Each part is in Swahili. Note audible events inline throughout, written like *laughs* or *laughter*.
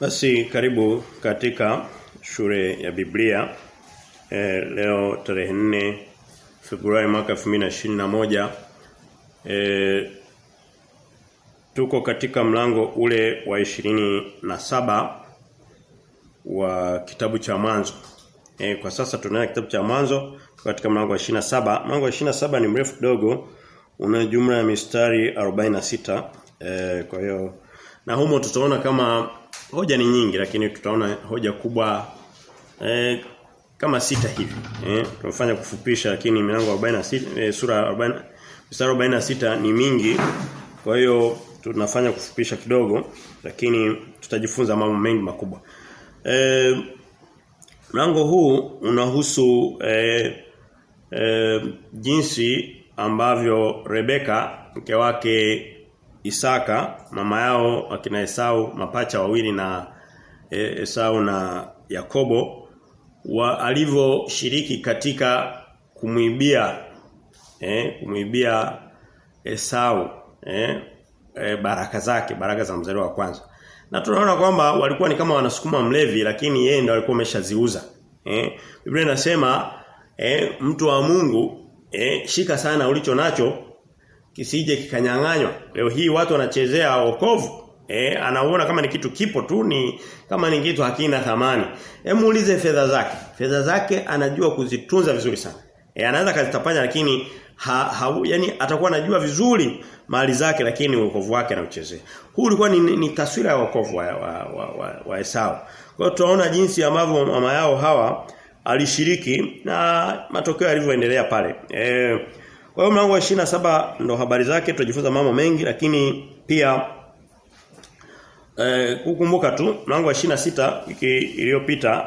Basi karibu katika shule ya Biblia e, leo tarehe 4 Februari mwaka 2021 e, tuko katika mlango ule wa ishirini na saba wa kitabu cha mwanzo. E, kwa sasa tunaona kitabu cha mwanzo katika mlango wa 27. Mlango wa 27 ni mrefu kidogo una jumla ya mistari 46. E, kwa hiyo na humo tutaona kama hoja ni nyingi lakini tutaona hoja kubwa e, kama sita hivi. Eh tumefanya kufupisha lakini milango 46 e, sura 40 mstari 46 ni mingi. Kwa hiyo tunafanya kufupisha kidogo lakini tutajifunza mambo mengi makubwa. E, mlango huu unahusu e, e, jinsi ambavyo Rebeka mke wake Isaka mama yao akina Esau mapacha wawili na e, Esau na Yakobo wa alivyoshiriki katika kumuibia eh kumwibia Esau eh, eh baraka zake baraka za mzaliwa wa kwanza. Na tunaona kwamba walikuwa ni kama wanasukuma mlevi lakini yeye ndo alikuwa ameshaziuza eh Biblia inasema eh, mtu wa Mungu eh, shika sana ulicho nacho kisije kikanyang'anywa. Leo hii watu wanachezea wokovu. Eh, anaona kama ni kitu kipo tu ni kama ni kitu hakina thamani. Hebu muulize fedha zake. Fedha zake anajua kuzitunza vizuri sana. Eh, anaweza kazitapanya lakini ha, ha, yani atakuwa anajua vizuri mali zake lakini wokovu wake anauchezea. Huu ulikuwa ni, ni taswira ya wokovu wa, wa, wa, wa, wa Esau. Kwa hiyo tunaona jinsi ambavyo mama yao hawa alishiriki na matokeo yalivyoendelea pale. Eh kwa hiyo mlango wa 27 ndo habari zake tutajifunza mambo mengi lakini pia eh kukumbuka tu mlango wa 26 wiki iliyopita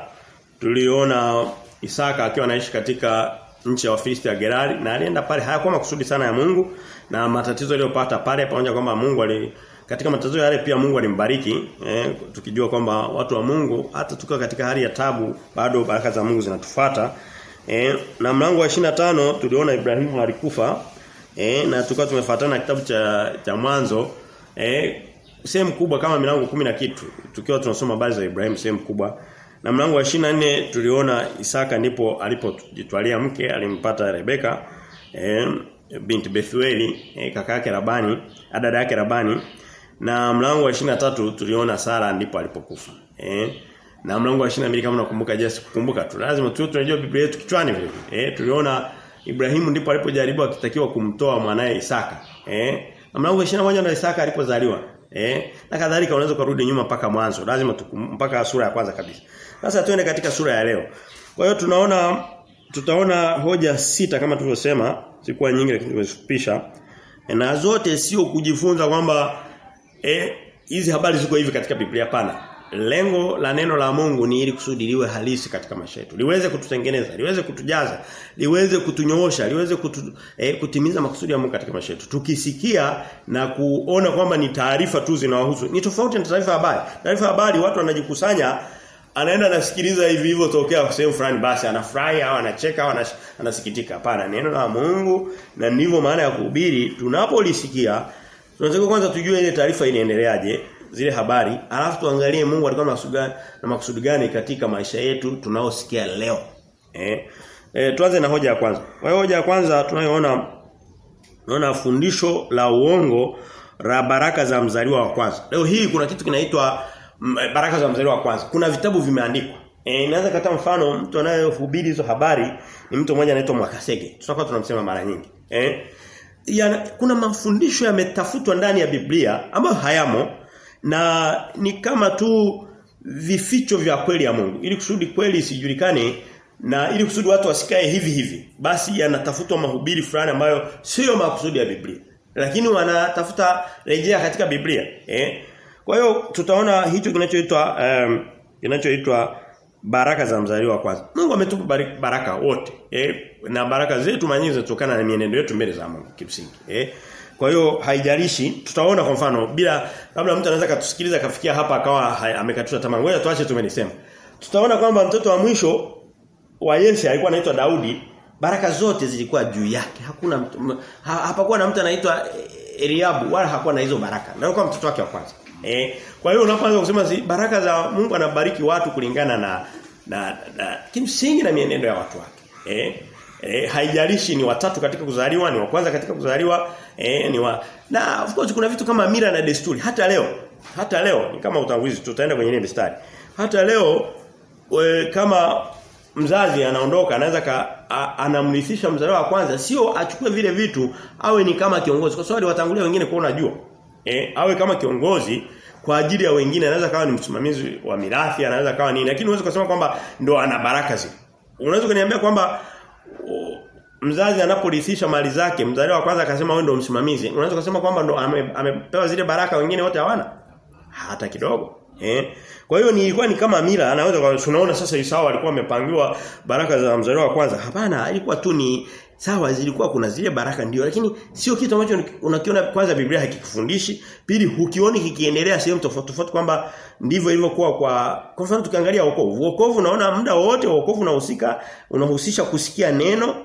tuliona Isaka akiwa anaishi katika nchi ya Wafilisti ya Gerari na alienda pale hayakuwa makusudi sana ya Mungu na matatizo aliyopata pale pamoja kwamba Mungu ali katika matatizo yale pia Mungu alimbariki eh, tukijua kwamba watu wa Mungu hata tukiwa katika hali ya tabu bado baraka za Mungu zinatufuata E, na mlango wa 25 tuliona Ibrahimu alikufa e, na tukawa tumefuatana kitabu cha cha mwanzo eh sehemu kubwa kama milango kumi na kitu tukiwa tunasoma habari za Ibrahimu sehemu kubwa. Na mlango wa 24 tuliona Isaka ndipo alipojitwalia mke alimpata Rebeka eh binti Bethueli eh, kaka yake Labani dada yake Labani. Na mlango wa 23 tuliona Sara ndipo alipokufa eh na mlango wa 22 kama unakumbuka just kukumbuka tu. Lazima tu tunajua Biblia yetu kichwani vile. Eh tuliona Ibrahimu ndipo alipojaribu akitakiwa kumtoa mwanae Isaka. Eh na mlango wa 21 na Isaka alipozaliwa. Eh na kadhalika unaweza kurudi nyuma mpaka mwanzo. Lazima mpaka sura ya kwanza kabisa. Sasa tuende katika sura ya leo. Kwa hiyo tunaona tutaona hoja sita kama tulivyosema, sikuwa nyingi lakini tumefupisha. E, na zote sio kujifunza kwamba eh hizi habari ziko hivi katika Biblia pana lengo la neno la Mungu ni ili kusudi liwe halisi katika maisha yetu. Liweze kututengeneza, liweze kutujaza, liweze kutunyoosha, liweze kutu, eh, kutimiza makusudi ya Mungu katika maisha yetu. Tukisikia na kuona kwamba ni taarifa tu zinawahusu. Ni tofauti na taarifa habari. Taarifa habari watu wanajikusanya anaenda anasikiliza hivi hivyo tokea sehemu fulani basi anafurahi au anacheka au anasikitika. Hapana, neno la Mungu na ndivyo maana ya kuhubiri tunapolisikia tunataka kwanza tujue ile taarifa inaendeleaje zile habari alafu tuangalie Mungu alikuwa na makusudi na makusudi gani katika maisha yetu tunaosikia leo. Eh? E, tuanze na hoja ya kwanza. Kwa hiyo hoja ya kwanza tunayoona tunaona fundisho la uongo la baraka za mzaliwa wa kwanza. Leo hii kuna kitu kinaitwa baraka za mzaliwa wa kwanza. Kuna vitabu vimeandikwa. Eh inaweza kata mfano mtu anayehubiri hizo habari ni mtu mmoja anaitwa Mwakasege. Tutakuwa tunamsema mara nyingi. Eh? Ya, kuna mafundisho yametafutwa ndani ya Biblia ambayo hayamo na ni kama tu vificho vya kweli ya Mungu. Ili kusudi kweli isijulikane na ili kusudi watu wasikae hivi hivi basi yanatafutwa mahubiri fulani ambayo sio makusudi ya Biblia. Lakini wanatafuta rejea katika Biblia eh? Kwa hiyo tutaona hicho kinachoitwa um, kinachoitwa baraka za mzaliwa wa kwanza. Mungu ametupa baraka wote eh? Na baraka zetu manyingi zinatokana na mienendo yetu mbele za Mungu kimsingi eh kwa hiyo haijalishi tutaona kwa mfano bila labda mtu anaweza katusikiliza kafikia hapa akawa amekatusha tamaa. Ngoja tuache tumenisema. Tutaona kwamba mtoto wa mwisho wa Yese alikuwa anaitwa Daudi, baraka zote zilikuwa juu yake. Hakuna mtu ha, hapakuwa na mtu anaitwa Eliabu wala hakuwa na hizo baraka. Na alikuwa mtoto wake wa kwanza. Eh, kwa hiyo unapoanza kusema zi, baraka za Mungu anabariki watu kulingana na na, na kimsingi na mienendo ya watu wake. Eh, eh haijalishi ni watatu katika kuzaliwa, ni wa kwanza katika kuzaliwa, e, ni wa na of course kuna vitu kama mira na desturi hata leo. Hata leo ni kama utangulizi tutaenda kwenye ile mistari. Hata leo we, kama mzazi anaondoka anaweza anamrithisha mzaliwa wa kwanza sio achukue vile vitu awe ni kama kiongozi kwa sababu watangulia wengine kwa unajua eh awe kama kiongozi kwa ajili ya wengine anaweza kawa ni msimamizi wa mirathi anaweza kawa nini lakini unaweza kusema kwamba ndo ana baraka zile unaweza kuniambia kwamba mzazi anaporithisha mali zake mzaliwa wa kwanza akasema wewe ndio msimamizi unaweza kusema kwamba ndo ame, amepewa zile baraka wengine wote hawana hata kidogo Eh? Kwa hiyo nilikuwa ni kama mila anaweza tunaona sasa Isao alikuwa amepangiwa baraka za mzaliwa wa kwanza. Hapana, ilikuwa tu ni sawa zilikuwa kuna zile baraka ndio lakini sio kitu ambacho unakiona kwanza Biblia hakikufundishi, pili hukioni kikiendelea sehemu tofauti tofauti kwamba ndivyo ilivyokuwa kwa kwa mfano tukiangalia wokovu. Wokovu unaona muda wote wokovu unahusika unahusisha kusikia neno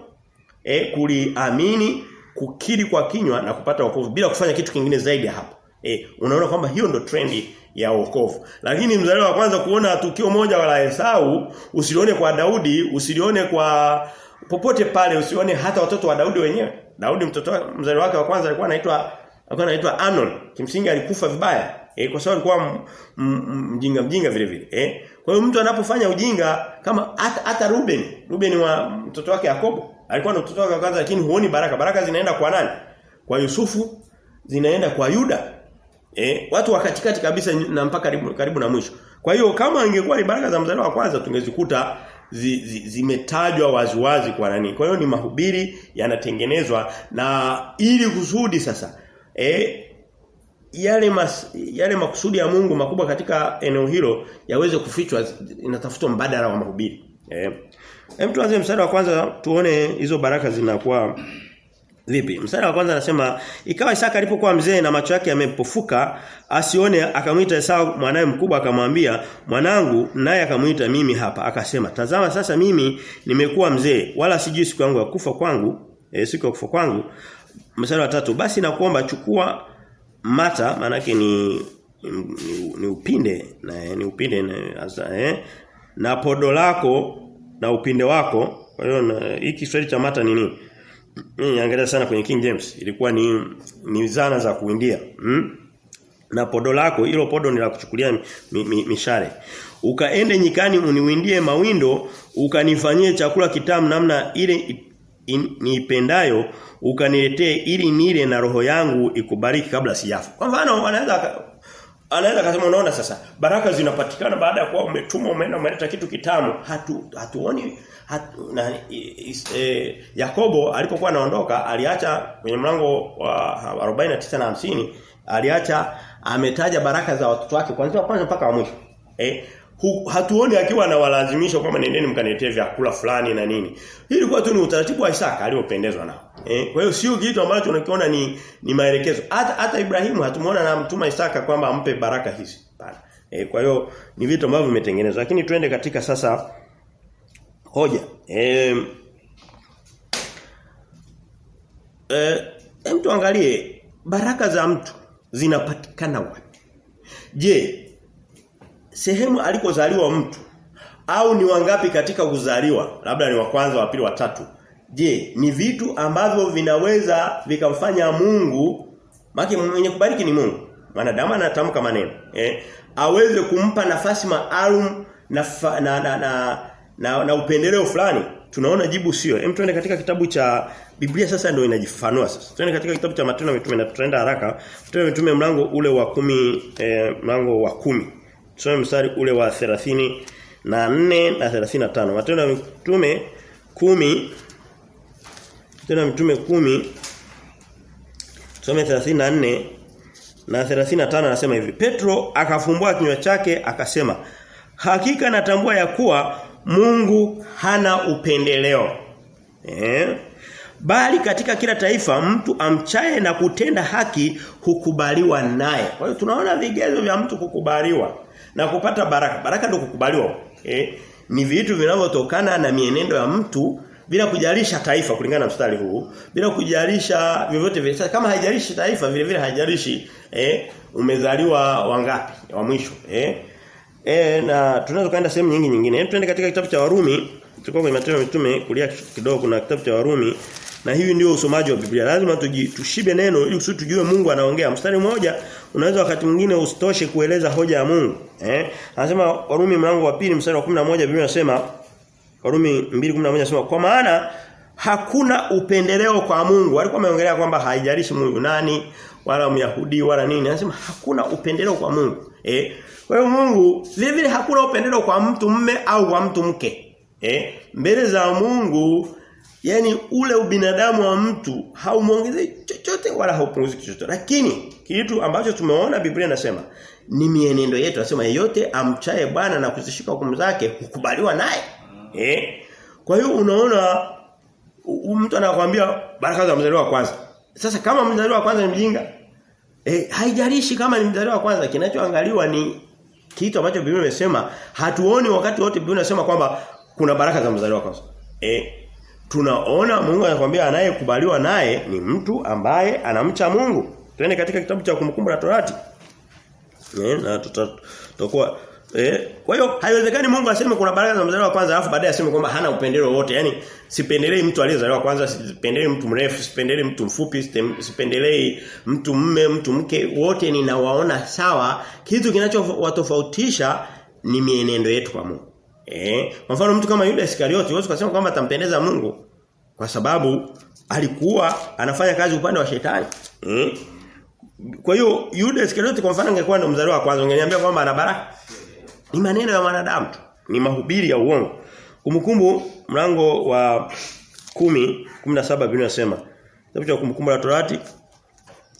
eh kuliamini, kukiri kwa kinywa na kupata wokovu bila kufanya kitu kingine zaidi hapo. Eh unaona kwamba hiyo ndo trendi ya wokovu. Lakini mzaliwa wa kwanza kuona tukio moja wala Esau, usilione kwa Daudi, usilione kwa popote pale, usione hata watoto wa Daudi wenyewe. Daudi mtoto mzaliwa wake wa kwanza alikuwa anaitwa alikuwa anaitwa Amnon. Kimsingi alikufa vibaya. Eh kwa sababu alikuwa mjinga mjinga vile vile. Eh kwa hiyo mtu anapofanya ujinga kama hata Ruben, Ruben wa mtoto wake Yakobo, alikuwa na mtoto wa kwanza lakini huoni baraka. Baraka zinaenda kwa nani? Kwa Yusufu, zinaenda kwa Yuda. Eh, watu wa katikati kabisa na mpaka karibu, karibu na mwisho. Kwa hiyo kama ingekuwa ni baraka za mzaliwa wa kwanza tungezikuta zimetajwa zi, zi waziwazi kwa nani. Kwa hiyo ni mahubiri yanatengenezwa na ili kusudi sasa eh yale mas, yale makusudi ya Mungu makubwa katika eneo hilo yaweze kufichwa inatafutwa mbadala wa mahubiri. Eh. Hem tuanze mstari wa kwanza tuone hizo baraka zinakuwa Vipi? Mstari wa kwanza anasema ikawa Isaka alipokuwa mzee na macho yake yamepofuka asione akamwita Esau mwanae mkubwa akamwambia mwanangu naye akamwita mimi hapa akasema tazama sasa mimi nimekuwa mzee wala sijui siku yangu ya kufa kwangu e, siku ya kufa kwangu mstari wa tatu basi nakuomba chukua mata manake ni ni, ni upinde na ni upinde na, eh, na podo lako na upinde wako. Kwa hiyo hiki Kiswahili cha mata ni nini? Mimi sana kwenye King James. Ilikuwa ni ni zana za kuindia hmm? na podo lako hilo podo ni la kuchukulia mi, mi, mishare ukaende nyikani uniwindie mawindo ukanifanyie chakula kitamu namna ile niipendayo ukaniletee ili nile na roho yangu ikubariki kabla sijafa. Kwa mfano anaweza anaweza akasema unaona sasa baraka zinapatikana baada ya kuwa umetuma umeenda umeleta kitu kitamu hatu hatuoni hatu, na is, e, Yakobo alipokuwa anaondoka aliacha kwenye mlango wa 49 na 50 aliacha ametaja baraka za watoto wake kuanzia kwanza mpaka mwisho eh hu, hatuoni akiwa anawalazimisha kwamba nendeni mkaniletee vyakula fulani na nini. Ilikuwa tu ni utaratibu wa Isaka aliopendezwa nao. Eh, kwa hiyo sio kitu ambacho unakiona ni ni maelekezo. Hata hata Ibrahimu hatumuona na mtuma Isaka kwamba ampe baraka hizi. Bana. Eh, kwa hiyo ni vitu ambavyo vimetengenezwa. Lakini tuende katika sasa hoja. Eh Eh, mtu angalie baraka za mtu zinapatikana wapi? Je, sehemu alikozaliwa mtu au ni wangapi katika kuzaliwa labda ni wa kwanza wa pili wa tatu je ni vitu ambavyo vinaweza vikamfanya Mungu maki mwenye kubariki ni Mungu. Wanadamu anatamka maneno eh? Aweze kumpa nafasi maalum na, na, na, na, na, na upendeleo fulani. Tunaona jibu sio. Hem tuende katika kitabu cha Biblia sasa ndio inajifafanua sasa. Tuende katika kitabu cha Matendo Mitume na tutaenda haraka. Matendo Mitume mlango ule wa kumi eh, mlango wa kumi. Tusome mstari ule wa 30 na 4 na 35. Matendo ya Mitume 10 Ya Mitume 10 Tusome 34 na 35 anasema hivi. Petro akafumbua kinywa chake akasema, "Hakika natambua ya kuwa Mungu hana upendeleo." Eh? Bali katika kila taifa mtu amchaye na kutenda haki hukubaliwa naye. Kwa hiyo tunaona vigezo vya mtu kukubaliwa na kupata baraka. Baraka ndio kukubaliwa. Eh, ni vitu vinavyotokana na mienendo ya mtu bila kujalisha taifa kulingana na mstari huu, bila kujalisha vyovyote vile. Kama haijalishi taifa vile vile haijalishi eh umezaliwa wangapi wa mwisho eh. Eh na tunaweza kaenda sehemu nyingi nyingine. Hebu twende katika kitabu cha Warumi. Tulikuwa kwenye matendo mitume kulia kidogo kuna kitabu cha Warumi. Na hivi ndio usomaji wa Biblia. Lazima tuji, tushibe neno ili kusudi tujue Mungu anaongea. Mstari mmoja unaweza wakati mwingine usitoshe kueleza hoja ya Mungu eh. Anasema Warumi mlango wa pili mstari wa 11 Biblia inasema Warumi 2:11 nasema kwa maana hakuna upendeleo kwa Mungu. Alikuwa ameongelea kwamba haijalishi Mungu nani wala Myahudi wala nini. Anasema hakuna upendeleo kwa Mungu. Eh? Kwa hiyo Mungu vile vile hakuna upendeleo kwa mtu mme au kwa mtu mke. Eh? Mbele za Mungu yani ule ubinadamu wa mtu haumuongezei chochote wala haupunguzi chochote. Lakini kitu ambacho tumeona Biblia inasema ni mienendo yetu. Anasema yeyote amchaye Bwana na kuzishika hukumu zake hukubaliwa naye. Eh? Kwa hiyo unaona mtu anakuambia baraka za mzaliwa wa kwanza. Sasa kama mzaliwa wa kwanza ni mjinga, eh haijalishi kama ni mzaliwa wa kwanza kinachoangaliwa ni kitu ambacho Biblia imesema hatuoni wakati wote Biblia inasema kwamba kuna baraka za mzaliwa wa kwanza. Eh tunaona Mungu anakuambia anayekubaliwa naye ni mtu ambaye anamcha Mungu. Twende katika kitabu cha kumkumbuka Torati. Eh na tutakuwa Eh, kwa hiyo haiwezekani Mungu aseme kuna baraka za mzaliwa wa kwanza alafu baadaye aseme kwamba hana upendeleo wote. Yaani sipendelei mtu aliyezaliwa kwanza, sipendelei mtu mrefu, sipendelei mtu mfupi, sipendelei mtu mme, mtu mke, wote ninawaona sawa. Kitu kinachowatofautisha ni mienendo yetu kwa Mungu. Eh, kwa mfano mtu kama Yuda Iskarioti, huwezi kusema kwamba atampendeza Mungu kwa sababu alikuwa anafanya kazi upande wa shetani. Eh? Kwa hiyo Yuda Iskarioti kwa mfano angekuwa ndo mzaliwa wa kwanza, ungeniambia kwamba ana baraka. Ni maneno ya wanadamu tu. Ni mahubiri ya uongo. Kumbukumbu mlango wa 10 17 Biblia inasema. Kitabu cha kumbukumbu la Torati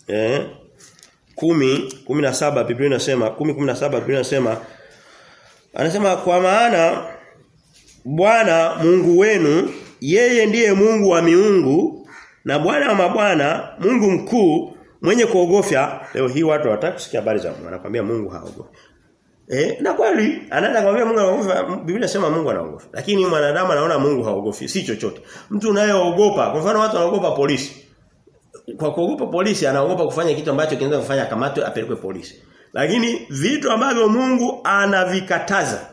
eh 10 17 Biblia inasema 10 17 Biblia inasema anasema kwa maana Bwana Mungu wenu yeye ndiye Mungu wa miungu na Bwana wa mabwana Mungu mkuu mwenye kuogofya leo hii watu hawataka kusikia habari za Mungu anakuambia Mungu haogofi Eh, na kweli anaenda kumwambia Mungu anaogopa. Biblia inasema Mungu anaogopa. Lakini mwanadamu anaona Mungu haogofi, si chochote. Mtu unayeogopa, kwa mfano watu wanaogopa polisi. Kwa kuogopa polisi anaogopa kufanya kitu ambacho kinaweza kufanya akamatwe apelekwe polisi. Lakini vitu ambavyo Mungu anavikataza,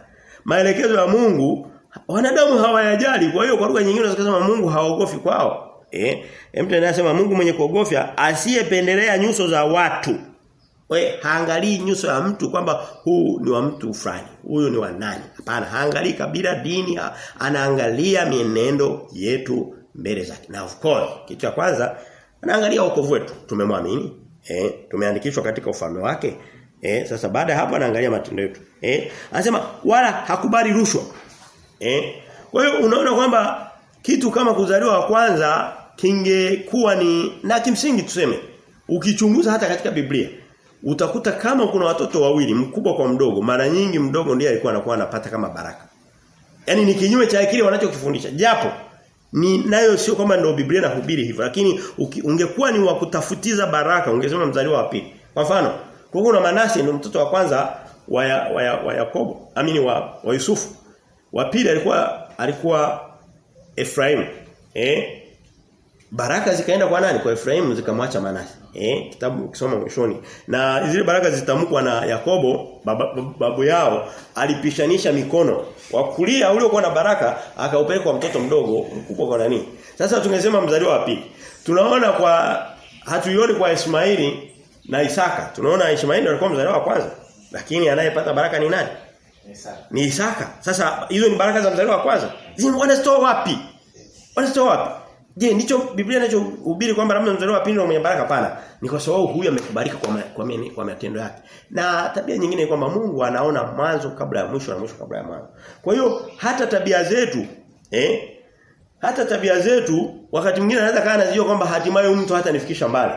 maelekezo ya Mungu wanadamu hawayajali. Kwa hiyo kwa lugha nyingine unaweza kusema Mungu haogofi kwao. Eh, mtu anasema Mungu mwenye kuogofya asiyependelea nyuso za watu. We haangalii nyuso ya mtu kwamba huu ni wa mtu fulani, huyu ni wa nani. Hapana, haangalii kabila, dini, anaangalia mienendo yetu mbele zake. Na of course, kitu cha kwanza anaangalia wokovu wetu. Tumemwamini, eh, tumeandikishwa katika ufalme wake. Eh, sasa baada ya hapo anaangalia matendo yetu. Eh, anasema wala hakubali rushwa. Eh, kwa hiyo unaona kwamba kitu kama kuzaliwa wa kwanza kingekuwa ni na kimsingi tuseme ukichunguza hata katika Biblia utakuta kama kuna watoto wawili mkubwa kwa mdogo mara nyingi mdogo ndiye alikuwa anakuwa anapata kama baraka. Yaani ni kinyume cha kile wanachokifundisha. Japo ni nayo sio kama ndio Biblia inahubiri hivyo lakini ungekuwa ni wa kutafutiza baraka ungesema mzaliwa wa pili. Kwa mfano kwa kuna Manase ndio mtoto wa kwanza wa, ya, wa, ya, wa Yakobo amini wa, wa Yusufu. Wa pili alikuwa alikuwa Efraim eh baraka zikaenda kwa nani? Kwa Efraimu zikamwacha Manase. Eh, kitabu ukisoma mwishoni. Na zile baraka zitamkwa na Yakobo babu, babu yao alipishanisha mikono. Wa kulia uliokuwa na baraka akaupeleka kwa mtoto mdogo mkubwa kwa nani? Sasa tungesema mzaliwa wa pili. Tunaona kwa hatuioni kwa Ismaili na Isaka. Tunaona Ismaili alikuwa mzaliwa wa kwanza. Lakini anayepata baraka ni nani? Isaka. Ni Isaka. Sasa hizo ni baraka za mzaliwa wa kwanza. Wanazitoa wapi? Wanazitoa wapi? Je, ndicho Biblia inachohubiri kwamba labda mzaliwa wa mwenye baraka pana? Ni kwa sababu huyu amekubalika kwa ma, kwa, mene, kwa matendo yake. Na tabia nyingine ni kwamba Mungu anaona mwanzo kabla ya mwisho na mwisho kabla ya mwanzo. Kwa hiyo hata tabia zetu eh hata tabia zetu wakati mwingine anaweza kaa anajua kwamba hatimaye mtu hata nifikisha mbali.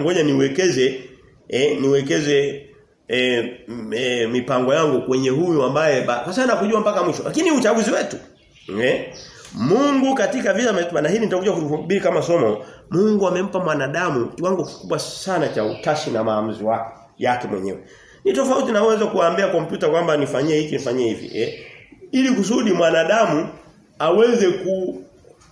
Ngoja niwekeze eh niwekeze e, e, mipango yangu kwenye huyu ambaye kwa sababu nakujua mpaka mwisho. Lakini uchaguzi wetu eh Mungu katika vile ametupa na hili nitakuja kuhubiri kama somo. Mungu amempa mwanadamu kiwango kikubwa sana cha utashi na maamuzi wake yake mwenyewe. Ni tofauti na uwezo kuambia kompyuta kwamba nifanyie hiki nifanyie hivi eh. Ili kusudi mwanadamu aweze ku,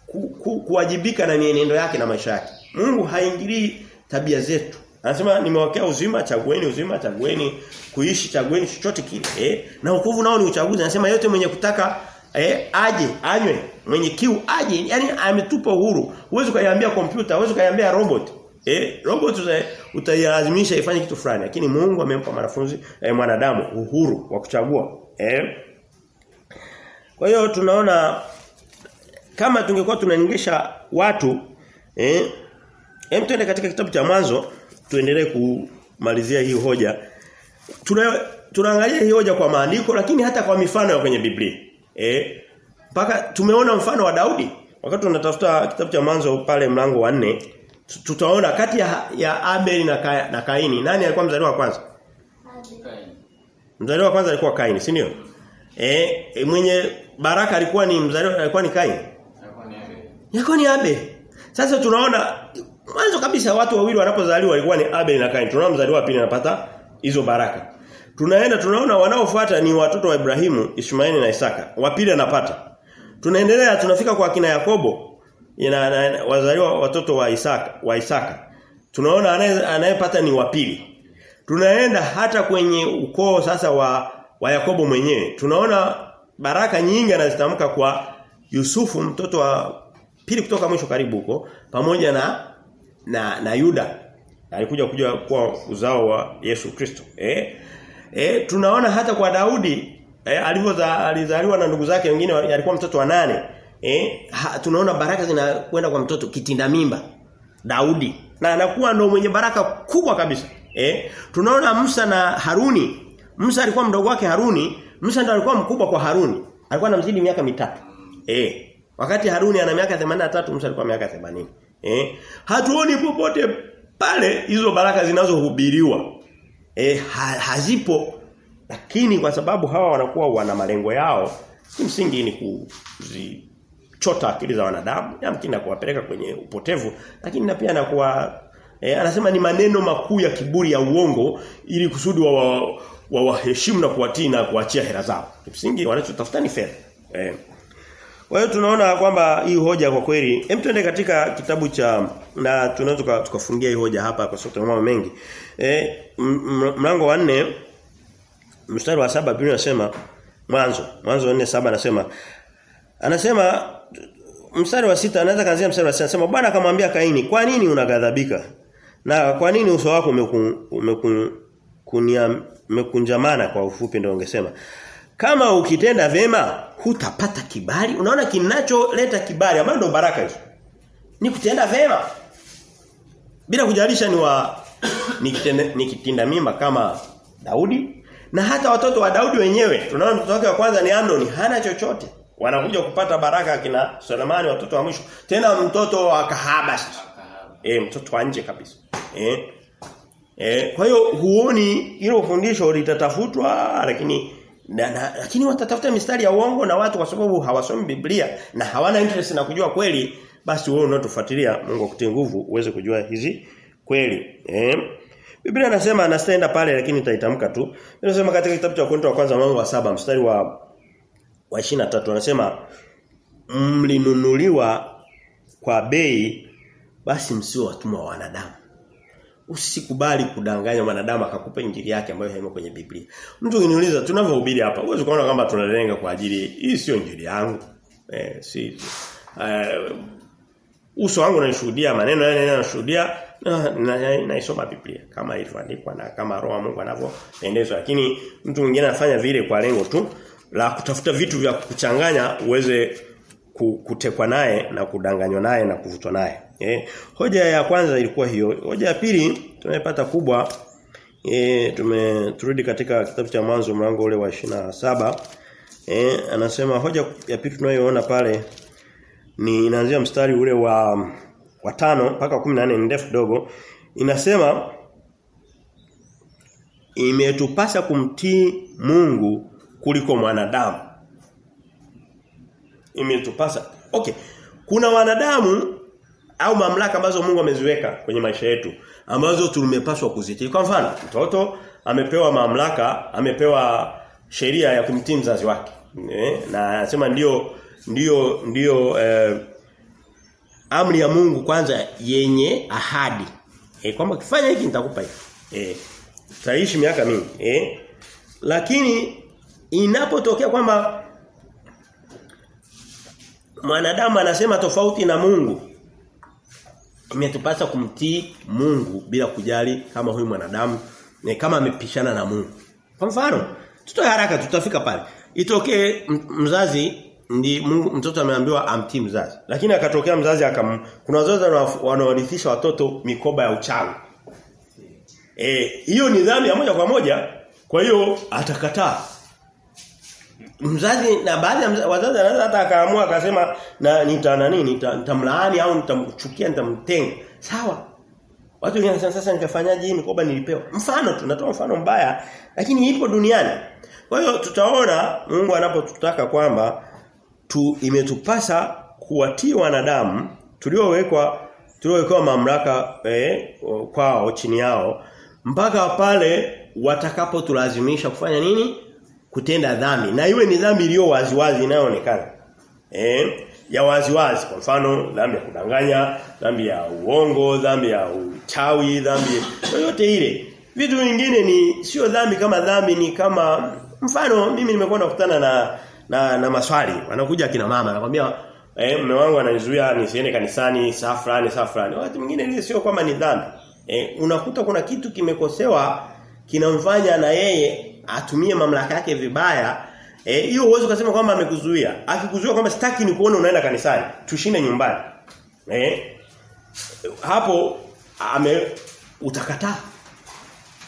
ku, ku, kuwajibika na mienendo yake na maisha yake. Mungu haingilii tabia zetu. Anasema nimewekea uzima, chagueni uzima, chagueni kuishi, chagueni chochote kile. Eh? Na wokovu nao ni uchaguzi. Anasema yote mwenye kutaka eh, aje, anywe, mwenye kiu aje. yani ametupa uhuru. Huwezi ukaiambia kompyuta, huwezi kaiambia robot. Eh, robot utailazimisha ifanye kitu fulani, lakini Mungu amempa mwanafunzi eh, mwanadamu uhuru wa kuchagua. Eh? Kwa hiyo tunaona kama tungekuwa tunaingisha watu eh hem tuende katika kitabu cha mwanzo tuendelee kumalizia hii hoja. Tuna tunaangalia hii hoja kwa maandiko lakini hata kwa mifano ya kwenye Biblia. Eh mpaka tumeona mfano wa Daudi wakati tunatafuta kitabu cha mwanzo pale mlango wa nne tutaona kati ya, ya Abel na, Ka, na Kaini nani alikuwa mzaliwa wa kwanza? Kaini. Mzaliwa wa kwanza alikuwa Kaini, si ndio? Eh e, mwenye baraka alikuwa ni mzaliwa alikuwa ni Kaini. Alikuwa ni Abel. Sasa tunaona mwanzo kabisa watu wawili wanapozaliwa walikuwa ni Abel na Kaini. Tunaona mzaliwa wa pili anapata hizo baraka. Tunaenda tunaona wanaofuata ni watoto wa Ibrahimu, Ishmaeli na Isaka. wapili anapata. Tunaendelea tunafika kwa kina Yakobo ina, na, wazaliwa watoto wa Isaka, wa Isaka. Tunaona anayepata ni wapili. Tunaenda hata kwenye ukoo sasa wa wa Yakobo mwenyewe. Tunaona baraka nyingi anazitamka kwa Yusufu mtoto wa pili kutoka mwisho karibu huko pamoja na na na Yuda alikuja kuja kwa uzao wa Yesu Kristo eh eh tunaona hata kwa Daudi eh, alizaliwa na ndugu zake wengine alikuwa mtoto wa nane. Eh ha, tunaona baraka zinakwenda kwa mtoto kitinda mimba. Daudi. Na anakuwa ndo mwenye baraka kubwa kabisa. Eh tunaona Musa na Haruni. Musa alikuwa mdogo wake Haruni. Musa ndo alikuwa mkubwa kwa Haruni. Alikuwa anamzidi miaka mitatu. Eh Wakati Haruni ana miaka 83 Musa alikuwa miaka 80. Eh? Hatuoni popote pale hizo baraka zinazohubiriwa. Eh ha, hazipo lakini kwa sababu hawa wanakuwa wana malengo yao kimsingi ni kuzichota akili za wanadamu yamkini na kuwapeleka kwenye upotevu lakini na pia na kuwa eh, anasema ni maneno makuu ya kiburi ya uongo ili kusudi wa, wa, wa na kuwatii na kuachia hela zao. Kimsingi wanachotafuta ni fedha. Eh. Kwa hiyo tunaona kwamba hii hoja kwa kweli, hem tuende katika kitabu cha na tunaweza tukafungia hii hoja hapa kwa sababu mambo mengi. Eh mlango wa 4 mstari wa saba Biblia inasema mwanzo, mwanzo 4:7 anasema anasema mstari wa sita anaweza kaanzia mstari wa sita anasema Bwana akamwambia Kaini, "Kwa nini unagadhabika? Na kwa nini uso wako umekunjamana kwa ufupi ndio ungesema?" Kama ukitenda vema hutapata kibali. Unaona kinacholeta kibali ambayo ndio baraka hizo. Ni kutenda vema. Bila kujalisha ni wa nikitinda mima kama Daudi na hata watoto wa Daudi wenyewe. Tunaona mtoto wake wa kwanza ni Amnon, hana chochote. Wanakuja kupata baraka kina Sulemani watoto wa mwisho. Tena mtoto wa kahaba e, mtoto wa nje kabisa. Eh Eh, kwa hiyo huoni hilo fundisho litatafutwa lakini na, na, lakini watatafuta mistari ya uongo na watu kwa sababu hawasomi Biblia na hawana interest na kujua kweli basi wewe unaotufuatilia Mungu akutie nguvu uweze kujua hizi kweli. Eh? Biblia inasema anastenda pale lakini nitaitamka tu. Inasema katika kitabu cha Korinto wa kwanza mlango wa saba mstari wa wa 23 anasema mlinunuliwa kwa bei basi msio watumwa wa wanadamu Usikubali kudanganya mwanadamu akakupa injili yake ambayo haimo kwenye Biblia. Mtu ukiniuliza tunavyohubiri hapa, uweze kuona kama tunalenga kwa ajili hii sio injili yangu. Eh si uh, uso wangu unanishuhudia maneno yale yanashuhudia na naisoma na, na Biblia kama ilivyoandikwa na kama roho ya Mungu anavyopendezwa. Lakini mtu mwingine anafanya vile kwa lengo tu la kutafuta vitu vya kuchanganya uweze kutekwa naye na kudanganywa naye na kuvutwa naye. Eh, hoja ya kwanza ilikuwa hiyo. Hoja ya pili tumepata kubwa eh tumeturudi katika kitabu cha mwanzo mlango ule wa saba Eh anasema hoja ya pili tunayoona pale ni inaanzia mstari ule wa wa tano mpaka 14 ni ndefu dogo. Inasema imetupasa kumtii Mungu kuliko mwanadamu. Imetupasa. Okay. Kuna wanadamu au mamlaka ambazo Mungu ameziweka kwenye maisha yetu ambazo tumepaswa kuzitii. Kwa mfano, mtoto amepewa mamlaka, amepewa sheria ya kumtii mzazi wake. Eh? Na anasema ndio ndio ndio eh, amri ya Mungu kwanza yenye ahadi. Eh kwamba ukifanya hiki nitakupa hiki. Eh utaishi miaka mingi. Eh lakini inapotokea kwamba mwanadamu anasema tofauti na Mungu imetupasa kumtii Mungu bila kujali kama huyu mwanadamu ni kama amepishana na Mungu. Kwa mfano, tutoe haraka tutafika pale. Itokee mzazi ndi Mungu mtoto ameambiwa amtii mzazi. Lakini akatokea mzazi akam kuna wazazi wanaorithisha watoto mikoba ya uchawi. Eh, hiyo ni dhambi ya moja kwa moja. Kwa hiyo atakataa. Mzazi na baadhi ya wazazi anaweza hata akaamua akasema na nita nani nitamlaani au nitamchukia nitamtenga. Sawa. Watu wengine wanasema sasa nikafanyaje hii mikoba nilipewa. Mfano tunatoa mfano mbaya lakini ipo duniani. Kwa hiyo tutaona Mungu anapotutaka kwamba tu imetupasa kuwatii wanadamu tuliowekwa tuliowekwa mamlaka eh, kwao chini yao mpaka pale watakapotulazimisha kufanya nini? Kutenda dhambi. Na iwe ni dhambi iliyo waziwazi inayoonekana. Eh, ya waziwazi kwa mfano dhambi ya kudanganya, dhambi ya uongo, dhambi ya uchawi, dhambi yoyote ile. Vitu vingine ni sio dhambi kama dhambi ni kama mfano mimi nimekuwa nakutana na na na maswali. Wanakuja kina mama anakuambia eh mume wangu ananizuia nisiende kanisani saa fulani saa fulani. Wakati mwingine ile sio kama ni dhambi. Eh, unakuta kuna kitu kimekosewa kinamfanya na yeye atumie mamlaka yake vibaya Eh hiyo uwezo ukasema kwamba amekuzuia. Akikuzuia kwamba sitaki ni kuona unaenda kanisani, tushinde nyumbani. Eh hapo ame utakataa.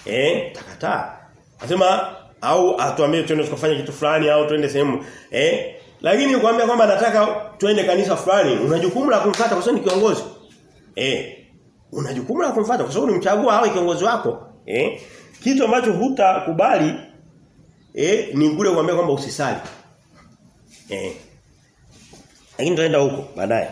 Eh utakataa. Anasema au atuambie twende tukafanye kitu fulani au twende sehemu. Eh lakini nikwambia kwamba nataka twende kanisa fulani, una jukumu la kumfuata kwa sababu ni kiongozi. Eh una jukumu la kumfuata kwa sababu unimchagua awe kiongozi wako. Eh kitu ambacho hutakubali eh ni ngure kuambia kwamba usisali. Eh. Lakini tutaenda huko baadaye.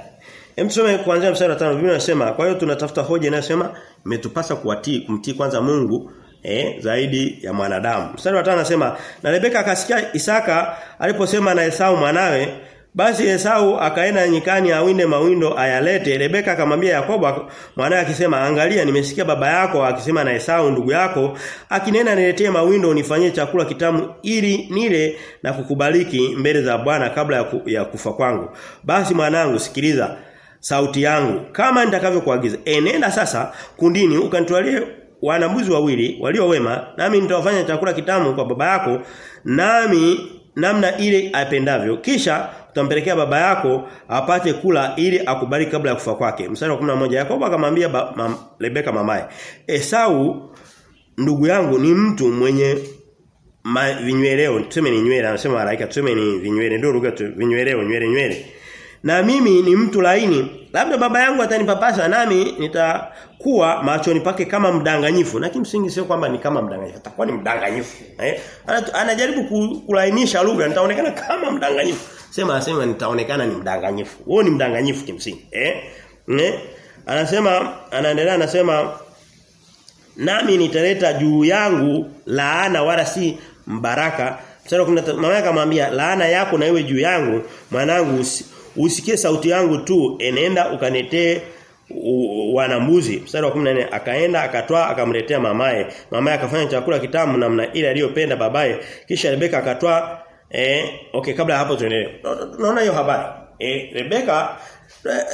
Hem tusome kuanzia mstari wa 5 Biblia inasema kwa hiyo tunatafuta hoja inayosema imetupasa kuwatii kumtii kwanza Mungu eh zaidi ya mwanadamu. Mstari wa 5 anasema na Rebeka akasikia Isaka aliposema na Esau mwanawe basi Esau akaenda nyikani awinde mawindo ayalete. Rebeka akamwambia Yakobo mwanae akisema angalia nimesikia baba yako akisema na Esau ndugu yako akinena niletee mawindo unifanyie chakula kitamu ili nile na kukubaliki mbele za Bwana kabla ya, ku, ya kufa kwangu. Basi mwanangu sikiliza sauti yangu kama nitakavyokuagiza. Enenda sasa kundini ukanitwalie wanambuzi wawili walio wema nami nitawafanya chakula kitamu kwa baba yako nami namna ile apendavyo kisha utampelekea baba yako apate kula ili akubariki kabla ya kufa kwake. Mstari wa 11 Yakobo akamwambia mam, Rebeka mamaye, Esau ndugu yangu ni mtu mwenye ma, vinyweleo, tuseme ni nywele, anasema malaika, tuseme ni vinywele, ndio lugha tu, vinyweleo, nywele nywele. Na mimi ni mtu laini. Labda baba yangu atanipapasa nami nitakuwa machoni pake kama mdanganyifu. Na kimsingi sio kwamba ni kama mdanganyifu, atakuwa ni mdanganyifu. Eh? Anajaribu kulainisha lugha, nitaonekana kama mdanganyifu. Sema asema nitaonekana ni mdanganyifu. Wewe ni mdanganyifu kimsingi. Eh? Ne? Anasema anaendelea anasema nami nitaleta juu yangu laana wala si mbaraka. Mstari wa 15 mama akamwambia laana yako na iwe juu yangu mwanangu usikie sauti yangu tu enenda ukanetee wanambuzi. Mstari wa 14 akaenda akatoa akamletea mamaye. Mamaye akafanya chakula kitamu namna ile aliyopenda babaye. Kisha Rebeka akatoa eh okay kabla hapo tuendelee. Naona hiyo habari. Eh Rebeka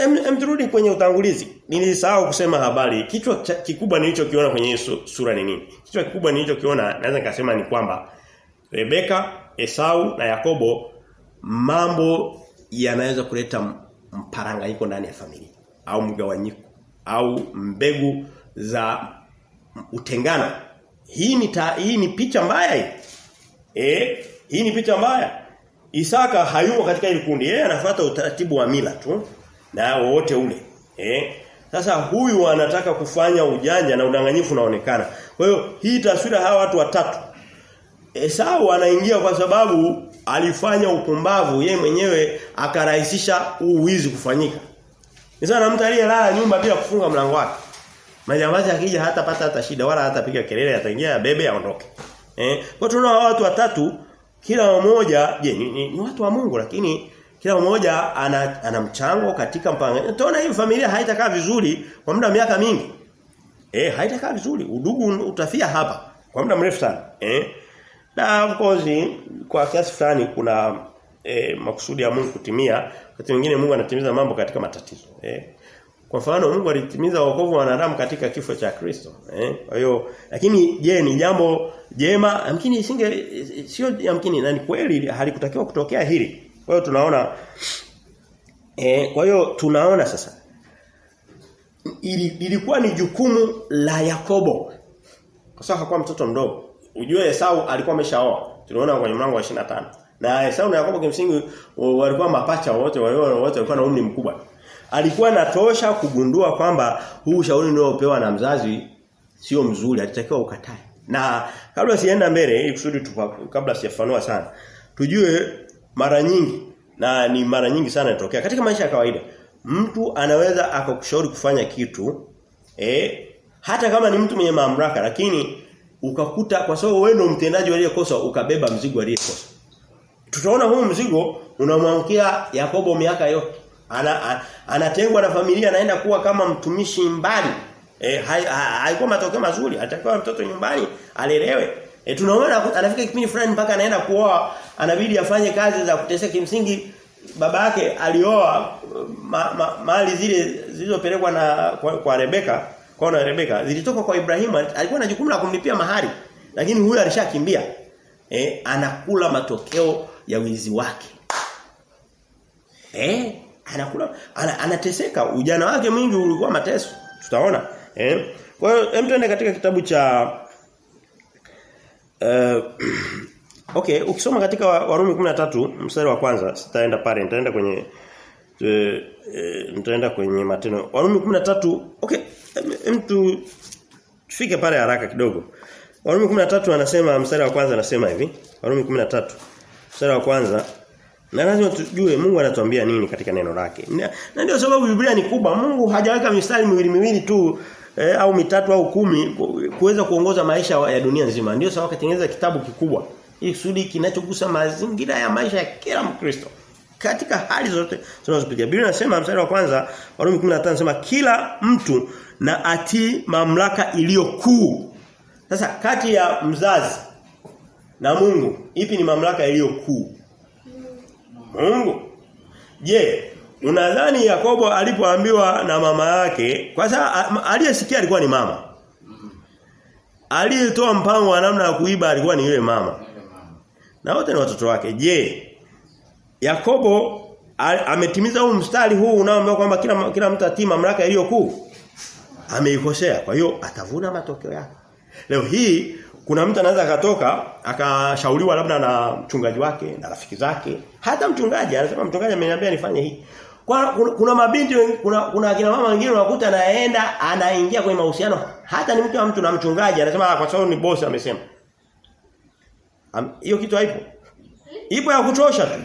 em kwenye utangulizi. Nilisahau kusema habari. Kichwa kikubwa nilichokiona kwenye sura ni nini? Kichwa kikubwa nilichokiona naweza nikasema ni kwamba Rebeka Esau na Yakobo mambo yanaweza kuleta mparanganyiko ndani ya familia au mgawanyiko au mbegu za utengano. Hii ni ta, hii ni picha mbaya hii. Eh, hii ni picha mbaya. Isaka hayumo katika ile kundi. Yeye anafuata utaratibu wa mila tu na wote ule. Eh? Sasa huyu anataka kufanya ujanja na udanganyifu unaonekana. Kwa hiyo hii taswira hawa watu watatu Esau anaingia kwa sababu alifanya upumbavu ye mwenyewe akarahisisha uwizi kufanyika. Ni sana mtu aliyelala nyumba bila kufunga mlango wake. Majambazi akija hata pata hata shida wala hata piga kelele ataingia bebe aondoke. Eh? Kwa tunaona watu watatu kila mmoja je ni, ni, ni watu wa Mungu lakini kila mmoja ana, ana mchango katika mpango. Tunaona hii familia haitakaa vizuri kwa muda miaka mingi. Eh haitakaa vizuri. Udugu utafia hapa kwa muda mrefu sana. Eh? Na of course kwa kiasi fulani kuna e, makusudi ya Mungu kutimia. Wakati mwingine Mungu anatimiza mambo katika matatizo. E. Kwa mfano Mungu alitimiza wokovu wa wanadamu katika kifo cha Kristo. Eh? Kwa hiyo lakini je ni jambo jema? Amkini isinge sio amkini na ni kweli halikutakiwa kutokea hili. Kwa hiyo tunaona eh, kwa hiyo tunaona sasa ili, ilikuwa ni jukumu la Yakobo. Kwa sababu hakuwa mtoto mdogo. Ujue Esau alikuwa ameshaoa. Tunaona kwenye mlango wa 25. Na Esau na Yakobo kimsingi walikuwa mapacha wote, wale wote walikuwa na umri mkubwa. Alikuwa natosha kugundua kwamba huu ushauri unaopewa na mzazi sio mzuri, alitakiwa ukatae. Na kabla sienda mbele ili kusudi kabla sijafanua sana. Tujue mara nyingi na ni mara nyingi sana inatokea katika maisha ya kawaida. Mtu anaweza akakushauri kufanya kitu eh hata kama ni mtu mwenye mamlaka lakini ukakuta kwa sababu wewe ndio mtendaji aliyekosa ukabeba mzigo aliyekosa. Tutaona huu mzigo unamwangukia Yakobo miaka yote. Ana, anatengwa na familia anaenda kuwa kama mtumishi mbali. Eh haikuwa matokeo mazuri. Atakiwa mtoto nyumbani alelewe. E, tunaona anafika kipindi fulani mpaka anaenda kuoa, anabidi afanye kazi za kuteseka kimsingi baba yake alioa ma, ma, mali zile zilizopelekwa na kwa, kwa Rebeka, kwa na Rebeka zilitoka kwa Ibrahimu, alikuwa na jukumu la kumlipia mahari. Lakini huyo alishakimbia. Eh, anakula matokeo ya wizi wake. Eh, anakula ana, anateseka ujana wake mwingi ulikuwa mateso. Tutaona. Eh? Kwa hiyo hem tuende katika kitabu cha Uh, *clears throat* okay, ukisoma katika Warumi 13 mstari wa kwanza sitaenda pale nitaenda kwenye uh, uh, nitaenda kwenye matendo. Warumi 13 okay, mtu tufike pale haraka kidogo. Warumi 13 anasema mstari wa kwanza anasema hivi. Warumi 13 mstari wa kwanza na lazima tujue Mungu anatuambia nini katika neno lake. Na ndio sababu Biblia ni kubwa. Mungu hajaweka mistari miwili miwili tu eh, au mitatu au kumi kuweza kuongoza maisha ya dunia nzima. Ndio sababu katengeneza kitabu kikubwa. Ili kusudi kinachogusa mazingira ya maisha ya kila Mkristo. Katika hali zote tunazopitia. Biblia inasema mstari wa kwanza Warumi 15 anasema kila mtu na atii mamlaka iliyo kuu. Sasa kati ya mzazi na Mungu ipi ni mamlaka iliyo kuu? Mungu. Je, unadhani Yakobo alipoambiwa na mama yake, kwa sababu aliyesikia alikuwa ni mama. Aliyetoa mpango wa namna ya kuiba alikuwa ni yule mama. Na wote ni watoto wake. Je, Yakobo ametimiza huu mstari huu unaoambia kwamba kila kila mtu atii mamlaka iliyo kuu? Ameikosea. Kwa hiyo atavuna matokeo yake. Leo hii kuna mtu anaweza akatoka akashauriwa labda na mchungaji wake na rafiki zake hata mchungaji anasema mchungaji ameniambia nifanye hii kwa kuna, mabinti kuna kuna akina mama wengine unakuta anaenda anaingia kwenye mahusiano hata ni mtu wa mtu na mchungaji anasema kwa sababu ni boss amesema hiyo kitu haipo ipo ya kuchosha tu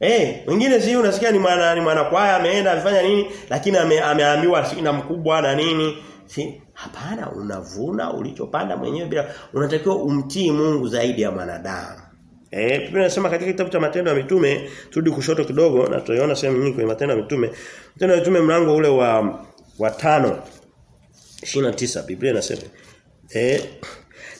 Eh, wengine si unasikia ni mwana ni mwana kwaya ameenda amefanya nini lakini ame, ameambiwa mkubwa na nini si hapana unavuna ulichopanda mwenyewe bila unatakiwa umtii Mungu zaidi ya mwanadamu. Eh, Biblia inasema katika kitabu cha Matendo ya Mitume, turudi kushoto kidogo na tutaiona sehemu nyingi kwenye Matendo ya Mitume. Matendo ya Mitume mlango ule wa wa 5 29 Biblia inasema. Eh,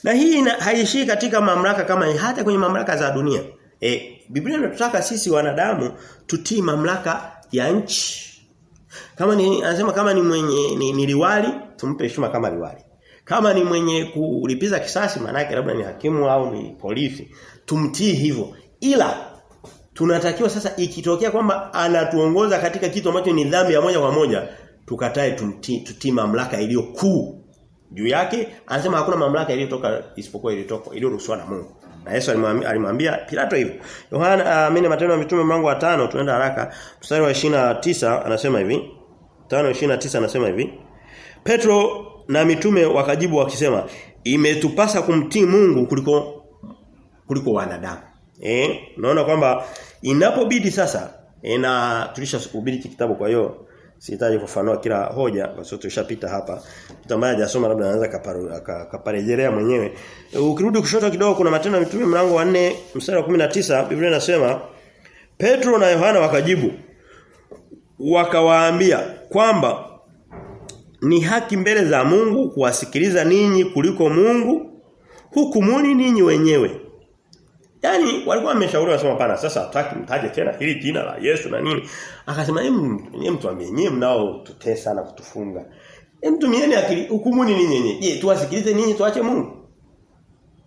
na hii haishii katika mamlaka kama hata kwenye mamlaka za dunia. Eh, Biblia inatutaka sisi wanadamu tutii mamlaka ya nchi. Kama ni anasema kama ni mwenye ni, ni liwali, tumpe heshima kama liwali. Kama ni mwenye kulipiza kisasi manake labda ni hakimu au ni polisi, tumtii hivyo. Ila tunatakiwa sasa ikitokea kwamba anatuongoza katika kitu ambacho ni dhambi ya moja kwa moja, tukatae tumtii tutii mamlaka iliyo kuu juu yake. Anasema hakuna mamlaka iliyotoka isipokuwa iliyotoka iliyoruhusiwa na Mungu. Na Yesu alimwambia Pilato hivyo. Yohana uh, matendo ya mitume mlango wa tano tunaenda haraka. Mstari wa 29 anasema hivi. 5:29 anasema hivi. Petro na mitume wakajibu wakisema imetupasa kumtii Mungu kuliko kuliko wanadamu. Eh, unaona kwamba inapobidi sasa ina na tulishahubiri kitabu kwa hiyo sihitaji kufanua kila hoja kwa sababu tushapita hapa. Tutamaya hajasoma labda anaweza kaparejelea mwenyewe. E, ukirudi kushoto kidogo kuna matendo ya mitume mlango wa 4 mstari wa 19 Biblia inasema Petro na Yohana wakajibu wakawaambia kwamba ni haki mbele za Mungu kuwasikiliza ninyi kuliko Mungu hukumuni ninyi wenyewe Yaani walikuwa wameshauriwa wasema pana sasa hataki mtaje tena hili jina la Yesu na nini. Akasema nyinyi mtuambie nyinyi mnao tutesa na kutufunga. Hem tumieni akili hukumuni ninyi nyenye? Je, tuwasikilize ninyi tuache Mungu?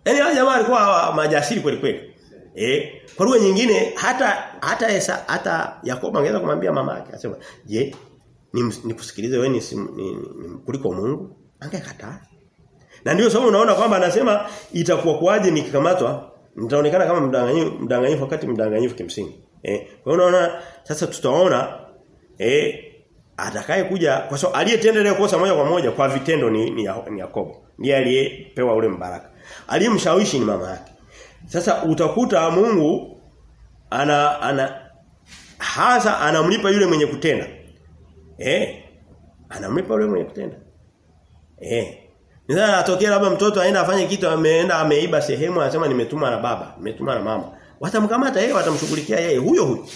Yaani hao jamaa walikuwa majasiri kweli kweli. Eh, kwa lugha nyingine hata hata Esa, hata Yakobo angeweza kumwambia mama yake akasema, "Je, nikusikilize wewe ni, ni, ni, kuliko Mungu?" Angekataa. Na ndio sababu unaona kwamba anasema itakuwa kuaje nikikamatwa nitaonekana kama mdanganyifu mdanganyifu wakati mdanganyifu kimsingi. Eh, kwa hiyo unaona sasa tutaona eh atakaye kuja kwa sababu aliyetenda ile kosa moja kwa moja kwa vitendo ni ni, ni Yakobo. Ndiye aliyepewa ule mbaraka. Aliyemshawishi ni mama yake. Sasa utakuta Mungu ana ana hasa anamlipa yule mwenye kutenda. Eh. Anamlipa yule mwenye kutenda. Eh. Nidhani anatokea labda mtoto aenda afanye kitu ameenda ameiba sehemu anasema nimetuma na baba, nimetuma na mama. Watamkamata yeye, watamshughulikia yeye huyo huyo.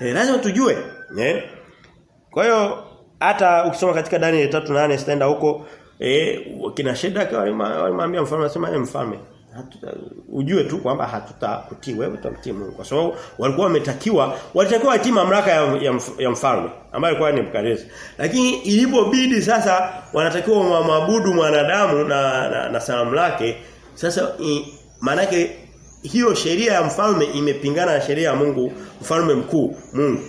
Eh lazima tujue. Eh. Kwa hiyo hata ukisoma katika Daniel 3:8 staenda huko eh kina shida kwa walimwambia mfalme anasema yeye mfalme hatuta ujue tu kwamba hatutakutii wewe tutamtii Mungu. Kwa sababu walikuwa wametakiwa walitakiwa watii mamlaka ya, ya, ya mfalme ambaye alikuwa ni mkarezi lakini ilipobidi sasa wanatakiwa waabudu mwanadamu na, na, na salamu lake sasa manake hiyo sheria ya mfalme imepingana na sheria ya Mungu mfalme mkuu Mungu.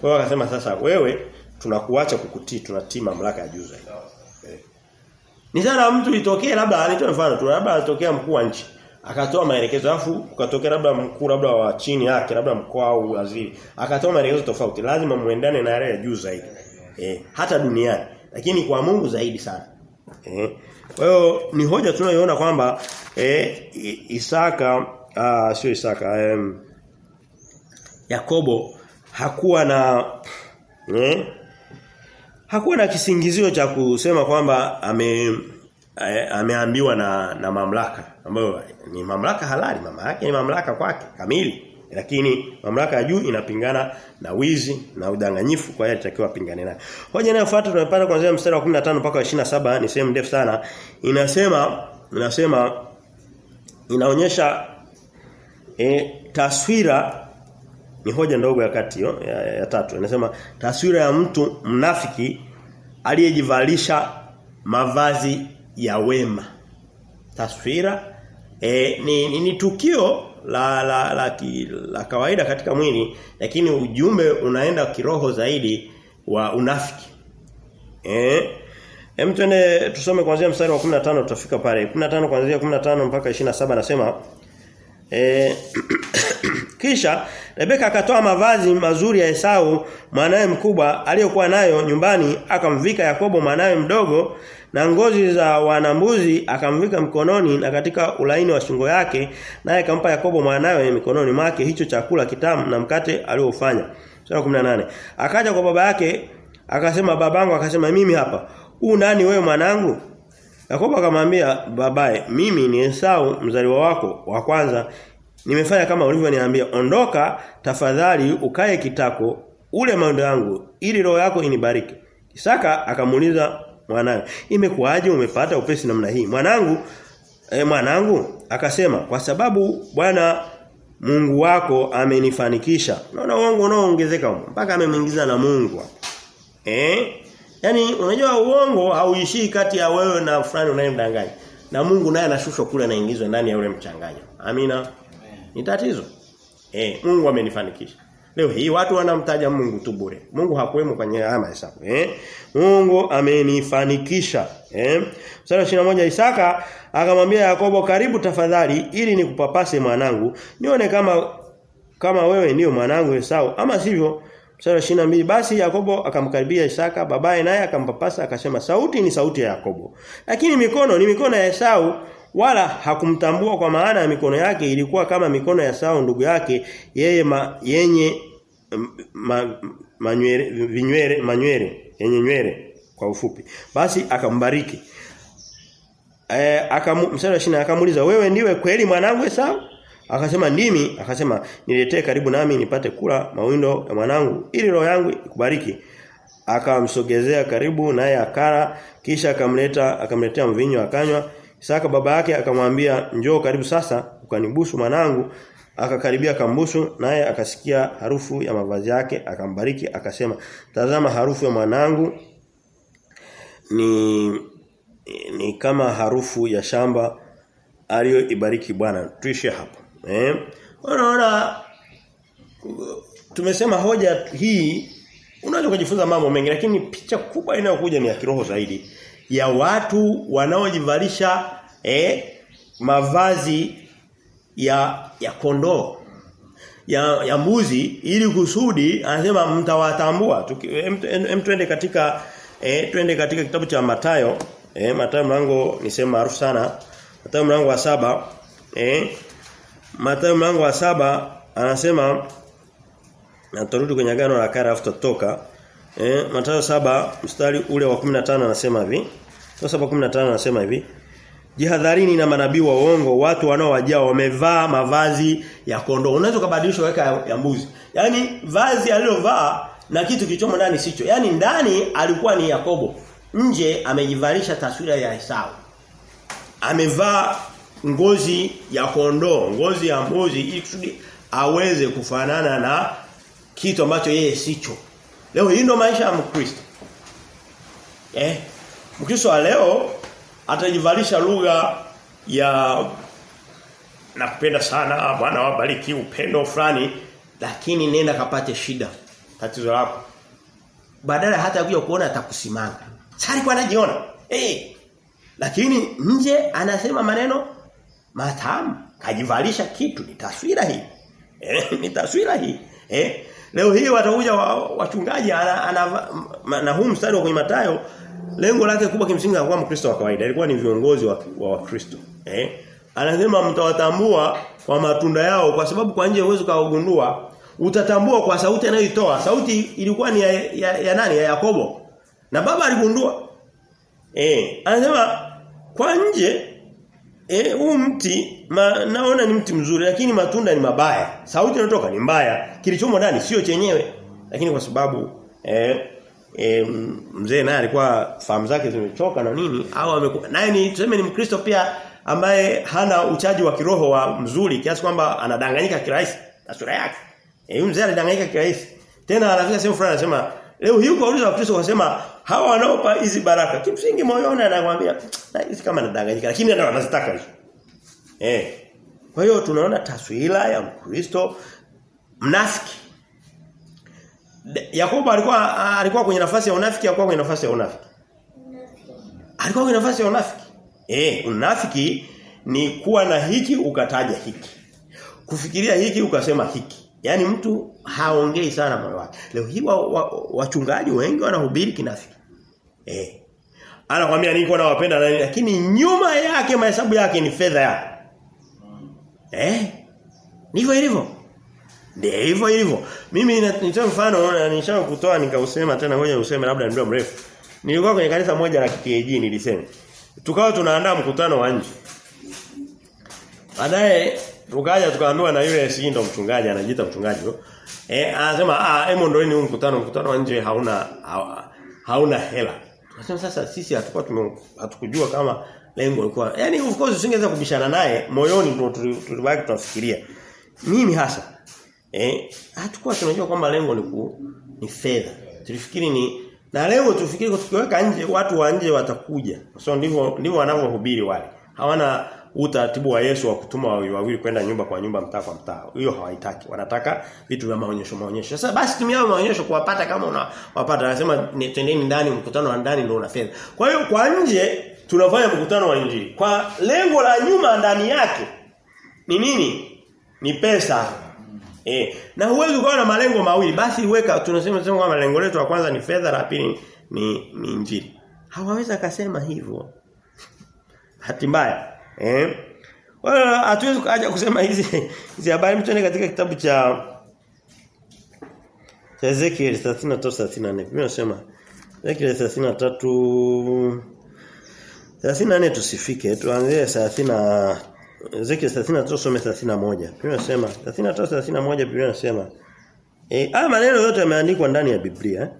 Kwa hiyo akasema sasa wewe tunakuacha kukutii tunatii mamlaka ya juu zaidi ni sana mtu itokee labda anitoa mfano tu labda anatokea mkuu wa nchi akatoa maelekezo afu ukatokea labda mkuu labda wa chini yake labda mkoa au waziri akatoa maelekezo tofauti lazima muendane na yale ya juu zaidi. Eh hata duniani. Lakini kwa Mungu zaidi sana. Eh kwa hiyo ni hoja tunayoona kwamba eh Isaka ah sio Isaka eh, Yakobo hakuwa na eh hakuwa na kisingizio cha kusema kwamba ame ameambiwa na na mamlaka ambayo ni mamlaka halali mama yake ni mamlaka kwake kamili lakini mamlaka ya juu inapingana na wizi na udanganyifu kwa hiyo atakiwa pingane nayo. Hoja inayofuata tunapata kuanzia mstari wa 15 mpaka 27 ni sehemu ndefu sana inasema inasema inaonyesha e, taswira ni hoja ndogo ya kati yo, ya, ya, tatu. Inasema taswira ya mtu mnafiki aliyejivalisha mavazi ya wema. Taswira e, ni, ni, ni tukio la la, la, ki, la kawaida katika mwili lakini ujumbe unaenda kiroho zaidi wa unafiki. Eh Hem twende tusome kuanzia mstari wa 15 tutafika pale. 15 kuanzia 15 mpaka 27 anasema eh kisha Rebeka akatoa mavazi mazuri ya Esau mwanae mkubwa aliyokuwa nayo nyumbani akamvika Yakobo mwanae mdogo na ngozi za wanambuzi akamvika mkononi na katika ulaini wa shingo yake naye akampa Yakobo mwanawe mikononi mwake hicho chakula kitamu na mkate aliofanya sura 18 akaja kwa baba yake akasema babangu akasema mimi hapa. U nani wewe mwanangu? Yakobo akamwambia babaye mimi ni Esau mzaliwa wako wa kwanza nimefanya kama ulivyoniambia. Ondoka tafadhali ukae kitako ule maundo yangu ili roho yako inibariki. Isaka akamuuliza mwanawe imekuwaje? Umepata upesi namna hii? Mwanangu e, mwanangu akasema kwa sababu Bwana Mungu wako amenifanikisha. Naona uongo unaoongezeka mpaka amemwingiza na Mungu eh? Yani unajua uongo hauishii kati ya wewe na fulani unayemdanganya na Mungu naye anashushwa kule anaingizwa ndani ya ule mchanganyo. Amina ni tatizo eh Mungu amenifanikisha Leo hii watu wanamtaja Mungu tu bure. Mungu hakuwemo kwenye haya mahesabu, eh? Mungu amenifanikisha, eh? Sura 21 Isaka akamwambia Yakobo karibu tafadhali ili nikupapase mwanangu. Nione kama kama wewe ndio mwanangu Esau ama sivyo. Sura 22 basi Yakobo akamkaribia Isaka babaye naye akampapasa akasema sauti ni sauti ya Yakobo. Lakini mikono ni mikono ya Esau wala hakumtambua kwa maana ya mikono yake ilikuwa kama mikono ya Sao ndugu yake yeye ma, yenye ma, manywele vinywele manywele yenye nywele kwa ufupi. Basi akambariki. Eh akamsema shina akamuuliza wewe ndiwe kweli mwanangu Esau? Akasema ndimi. Akasema niletee karibu nami nipate kula mawindo ya mwanangu ili roho yangu ikubariki. Akamsogezea karibu naye akara kisha akamleta akamletea mvinyo akanywa Isaka baba yake akamwambia njoo karibu sasa ukanibusu mwanangu. Akakaribia akambusu naye akasikia harufu ya mavazi yake akambariki akasema tazama harufu ya mwanangu. Ni ni kama harufu ya shamba aliyoibariki Bwana. Tuishie hapo eh? Unaona tumesema hoja hii unaweza kujifunza mambo mengi lakini picha kubwa inayokuja ni ya kiroho zaidi ya watu wanaojivalisha eh mavazi ya ya kondoo ya ya mbuzi ili kusudi anasema mtawatambua. Em twende katika eh twende katika kitabu cha Matayo eh Matayo mlango ni sema maarufu sana Matayo mlango wa saba eh Matayo mlango wa saba anasema na turudi kwenye gano la kale afuta toka eh Mathayo saba mstari ule wa 15 anasema hivi. Mathayo 7:15 anasema hivi. Jihadharini na manabii wa uongo watu wanaowajia wamevaa mavazi ya kondoo. Unaweza kubadilisha weka ya, ya mbuzi. Yaani vazi alilovaa na kitu kilichomo ndani sicho Yaani ndani alikuwa ni Yakobo. Nje amejivalisha taswira ya Esau. Amevaa ngozi ya kondoo ngozi ya mbuzi ili kusudi aweze kufanana na kitu ambacho yeye sicho. Leo hii ndo maisha ya Mkristo. Eh? Mkristo wa leo atajivalisha lugha ya nakupenda sana Bwana wabariki upendo fulani lakini nenda kapate shida tatizo lako. Badala hata kuja kuona atakusimanga. Sari kwa anajiona. Eh. Lakini nje anasema maneno matamu. Kajivalisha kitu ni taswira hii. Eh, *laughs* ni taswira hii. Eh? Leo hii watakuja wachungaji ana, ana, na huu mstari wa kwenye Mathayo lengo lake kubwa kimsingi hakuwa Mkristo wa kawaida, ilikuwa ni viongozi wa Wakristo. Wa eh? Anasema mtawatambua kwa matunda yao kwa sababu kwa nje huwezi kaugundua. Utatambua kwa sauti anayoitoa. Sauti ilikuwa ni ya, ya, ya nani? Ya Yakobo. Na baba aligundua. Eh, anasema kwa nje eh huu mti ma, naona ni mti mzuri lakini matunda ni mabaya. Sauti inatoka ni mbaya. Kilichomo ndani sio chenyewe. Lakini kwa sababu eh, eh mzee naye alikuwa fahamu zake zimechoka na nini au amekuwa naye ni tuseme ni Mkristo pia ambaye hana uchaji wa kiroho wa mzuri kiasi kwamba anadanganyika kirahisi na sura yake. Eh mzee alidanganyika kirahisi. Tena anafika sehemu fulani anasema leo hii kwa wa kristo wasema hawa wanaopa hizi baraka kimsingi moyoni anamwambia hizi kama nadanganyika lakini ndio anazitaka hizo. Eh. Kwa hiyo tunaona taswira ya Mkristo mnafiki. Yakobo alikuwa alikuwa kwenye nafasi ya unafiki alikuwa kwenye nafasi ya unafiki. Alikuwa kwenye nafasi ya unafiki. Eh, unafiki ni kuwa na hiki ukataja hiki. Kufikiria hiki ukasema hiki. Yaani mtu haongei sana moyo wake. Leo hii wachungaji wa, wa wengi wanahubiri kinafiki. Eh. Anakuambia niko na wapenda nani lakini nyuma yake mahesabu yake ni fedha ya Eh? Ndivyo ilivyo. Ndio hivyo hivyo. Mimi nitoa mfano nishawahi kutoa nikausema tena ngoja useme labda ndio mrefu. Nilikuwa kwenye kanisa moja la KPAG nilisema. Tukawa tunaandaa mkutano wa nje. Baadaye tukaja tukaambiwa na yule si ndo mchungaji anajiita mchungaji. Eh anasema ah hemo ndio ni mkutano mkutano wa nje hauna ha, hauna hela. Tunasema sasa sisi hatakuwa hatukujua kama lengo lilikuwa. Yaani of course usingeweza kubishana naye moyoni ndio tulibaki tunafikiria. Mimi hasa eh hatakuwa tunajua kwamba lengo ni ku, ni fedha. Tulifikiri ni na leo tufikiri tukiweka nje watu wa nje watakuja. So ndivyo ndivyo wanavyohubiri wale. Hawana utaratibu wa Yesu wa kutuma wawili wawili kwenda nyumba kwa nyumba mtaa kwa mtaa. Hiyo hawaitaki. Wanataka vitu vya maonyesho maonyesho. Sasa basi tumia maonyesho kuwapata kama unawapata. Anasema tendeni ndani mkutano wa ndani ndio una fedha. Kwa hiyo kwa nje tunafanya mkutano wa injili. Kwa lengo la nyuma ndani yake ni nini? Ni pesa. Eh, na huwezi kuwa na malengo mawili. Basi weka tunasema tunasema kwamba lengo letu la kwanza ni fedha, la pili ni ni injili. Hawaweza kasema hivyo. Hati mbaya. Eh? Wala hatuwezi kaja kusema hizi hizi habari mtu katika kitabu cha cha Ezekiel 33:34. Mimi nasema Ezekiel 33 34 tusifike. Tuanzie 30 Ezekiel 33 tusome 31. Biblia inasema 33 31 Biblia inasema eh haya maneno yote yameandikwa ndani ya Biblia.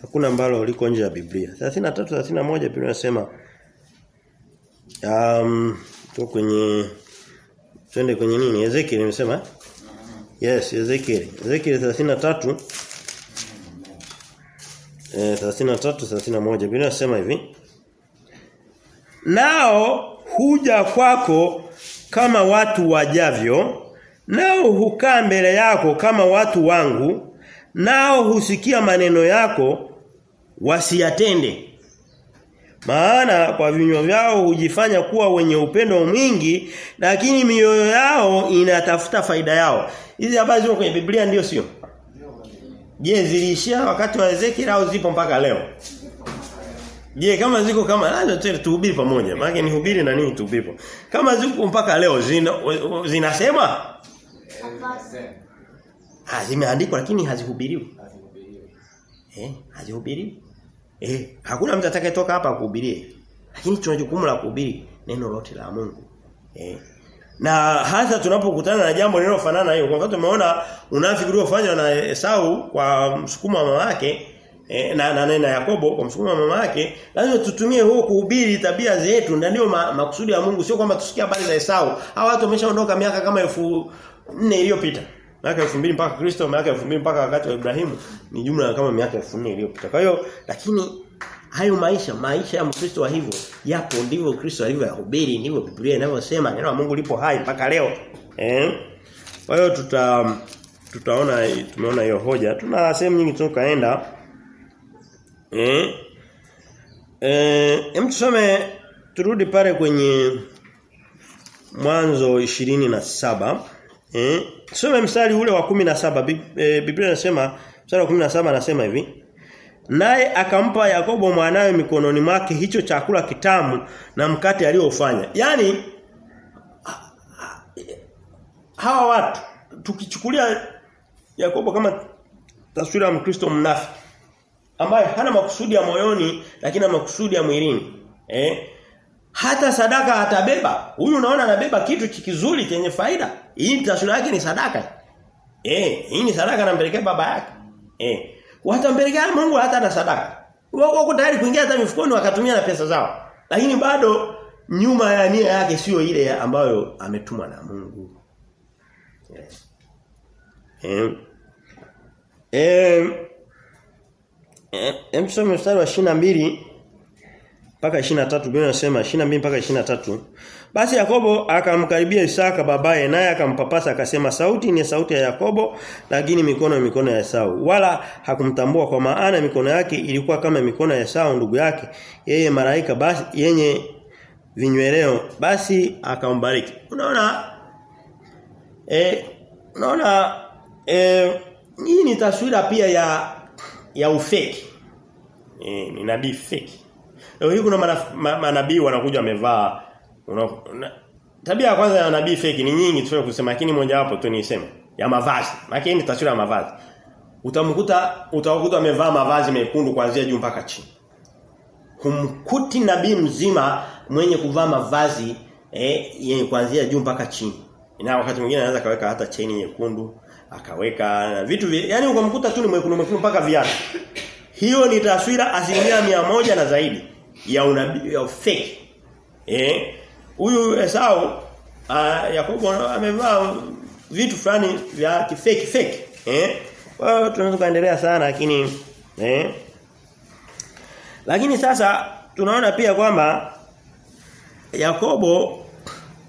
Hakuna ambalo liko nje ya Biblia. 33 31 Biblia inasema um tu kwenye twende kwenye nini? Ezekiel nimesema? Yes, Ezekiel. Ezekiel 33 eh 33 31 Biblia inasema hivi. Nao huja kwako kama watu wajavyo, nao hukaa mbele yako kama watu wangu, nao husikia maneno yako wasiyatende. Maana kwa vinywa vyao hujifanya kuwa wenye upendo mwingi lakini mioyo yao inatafuta faida yao. Hizi habari ziko kwenye Biblia ndio sio? Je, ziliishia wakati wa Ezekiel au zipo mpaka leo? Je, kama ziko kama lazima tu tuhubiri pamoja. Maana ni hubiri na nini tuhubiri. Kama ziko mpaka leo zina, zinasema Ah, zimeandikwa lakini hazihubiriwi. Eh, hazihubiriwi. Eh, hakuna mtu atakayetoka hapa kuhubirie. Lakini tuna jukumu la kuhubiri neno lote la Mungu. Eh. Na hasa tunapokutana na jambo linalofanana hiyo. Kwa mfano tumeona unafiki uliofanywa na Esau kwa msukumo wa mama yake eh, na, na, na Yakobo kwa msukumo wa mama yake, lazima tutumie huo kuhubiri tabia zetu na ndio ma, makusudi ya Mungu sio kwamba tusikie habari za Esau. Hao watu wameshaondoka miaka kama elfu nne iliyopita. Miaka 2000 mpaka Kristo, miaka 2000 mpaka wakati wa Ibrahimu ni jumla kama miaka 2000 iliyopita. Kwa hiyo lakini hayo maisha maisha ya Mkristo wa hivyo yapo ndivyo Kristo alivyoyahubiri ndivyo Biblia inavyosema neno la Mungu lipo hai mpaka leo. Eh? Kwa hiyo tuta tutaona tumeona hiyo hoja. Tuna sehemu nyingi tukaenda. Eh? Eh hem tusome turudi pale kwenye mwanzo 27 eh tusome mstari ule wa 17 Biblia inasema mstari wa 17 anasema hivi Naye akampa Yakobo mwanawe mikononi mwake hicho chakula kitamu na mkate aliofanya. Yaani hawa watu tukichukulia Yakobo kama taswira ya Mkristo mnafiki ambaye hana makusudi ya moyoni lakini ana makusudi ya mwilini. Eh? Hata sadaka atabeba. Huyu unaona anabeba kitu kizuri chenye faida. Hii taswira yake ni sadaka. Eh, hii ni sadaka anampelekea baba yake. Eh. Hata mpelekea Mungu hata na sadaka. Wako tayari kuingia hata mifukoni wakatumia na pesa zao. Lakini bado nyuma ya nia yake sio ile ambayo ametumwa na Mungu. Yes. Eh. Eh. Eh, mstari wa 22 mpaka 23 Biblia inasema 22 mpaka 23. Basi Yakobo akamkaribia Isaka babaye naye akampapasa akasema sauti ni sauti ya Yakobo lakini mikono ni mikono ya Esau. Wala hakumtambua kwa maana mikono yake ilikuwa kama mikono ya Esau ndugu yake. Yeye maraika basi yenye vinyweleo basi akambariki. Unaona eh unaona eh hii ni taswira pia ya ya ufeki. Eh ni nabii fake. Leo hii kuna manabii ma, wanakuja wamevaa tabia ya kwanza ya nabii fake ni nyingi tu kusema lakini moja wapo tu niiseme ya mavazi. Maana ni taswira ya mavazi. Utamkuta utakuta amevaa mavazi mekundu kuanzia juu mpaka chini. Humkuti nabii mzima mwenye kuvaa mavazi eh yenye kuanzia juu mpaka chini. Na wakati mwingine anaweza kaweka hata cheni nyekundu, akaweka vitu vi, yani ukamkuta tu ni mwekundu mwekundu mpaka viatu. Hiyo ni taswira asilimia mia moja na zaidi ya unabii ya fake. Eh huyu Esau uh, Yakobo amevaa vitu fulani vya kifake fake. Eh kwa hiyo tunaweza kuendelea sana lakini eh lakini sasa tunaona pia kwamba Yakobo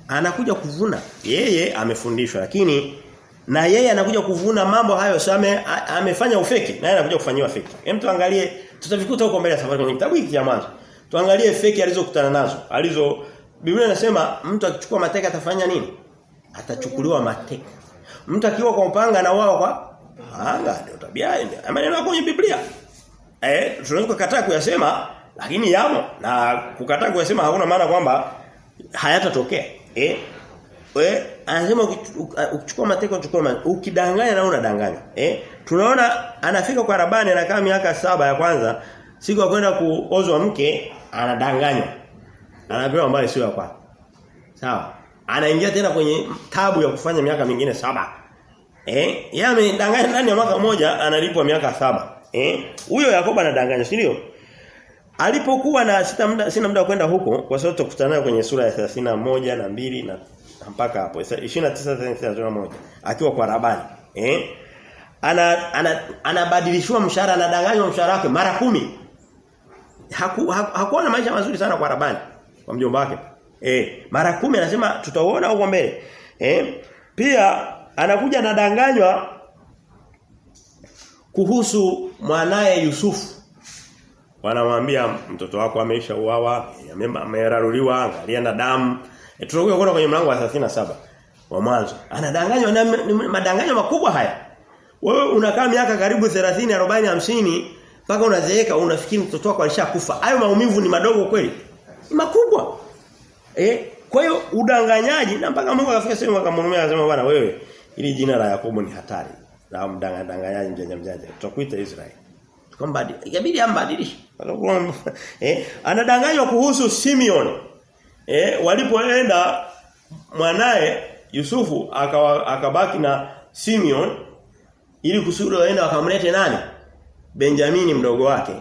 anakuja kuvuna. Yeye amefundishwa lakini na yeye anakuja kuvuna mambo hayo same amefanya ufeki na yeye anakuja kufanyiwa feki. Hem tuangalie tutavikuta huko mbele safari kwenye kitabu hiki cha mwanzo. Tuangalie feki alizokutana nazo. Alizo Biblia inasema mtu akichukua mateka atafanya nini? Atachukuliwa mateka. Mtu akiwa kwa upanga na wao kwa panga ndio tabia ndio. Maneno kwenye Biblia. Eh tunaweza kukataa kuyasema lakini yamo na kukataa kuyasema hakuna maana kwamba hayatatokea. Eh Eh, anasema ukichukua mateka uchukua mateka. Ukidanganya na unadanganya. Eh? Tunaona anafika kwa Rabani anakaa miaka saba ya kwanza, siku ya kwenda kuozwa mke anadanganywa. Anapewa mbali sio ya kwake. Sawa. Anaingia tena kwenye tabu ya kufanya miaka mingine saba. Eh? Yeye amedanganya ndani ya mwaka mmoja analipwa miaka saba. Eh? Huyo Yakoba anadanganya, si ndio? Alipokuwa na sita muda sina muda kwenda huko kwa sababu tutakutana kwenye sura ya 31 na mbili na mpaka hapo 29 31 akiwa kwa Rabani. Eh? Ana ana anabadilishwa mshahara anadanganywa mshahara wake mara kumi Haku, haku, hakuwa na maisha mazuri sana kwa Rabani kwa mjomba wake. Eh, mara kumi anasema tutaona huko mbele. Eh? Pia anakuja anadanganywa kuhusu mwanaye Yusufu. Wanamwambia mtoto wako ameisha uawa, ameraruliwa, angalia na damu. E, tunakuja kuona kwenye mlango wa 37 wa mwanzo. Anadanganywa na madanganyo makubwa haya. Wewe unakaa miaka karibu 30, 40, 50 mpaka unazeeka unafikiri mtoto wako alishakufa. Hayo maumivu ni madogo kweli? Ni makubwa. Eh, kwa hiyo udanganyaji na mpaka Mungu akafika sehemu akamwambia anasema bwana wewe ili jina la Yakobo ni hatari. Na mdanganyaji mjanja mjanja. Tutakuita Israeli. Kwamba Ikabidi ambadilishe. *laughs* eh, anadanganywa kuhusu Simeon. Eh, walipoenda mwanae Yusufu akabaki na Simeon ili kusudi waende wakamlete nani? Benjamini mdogo wake.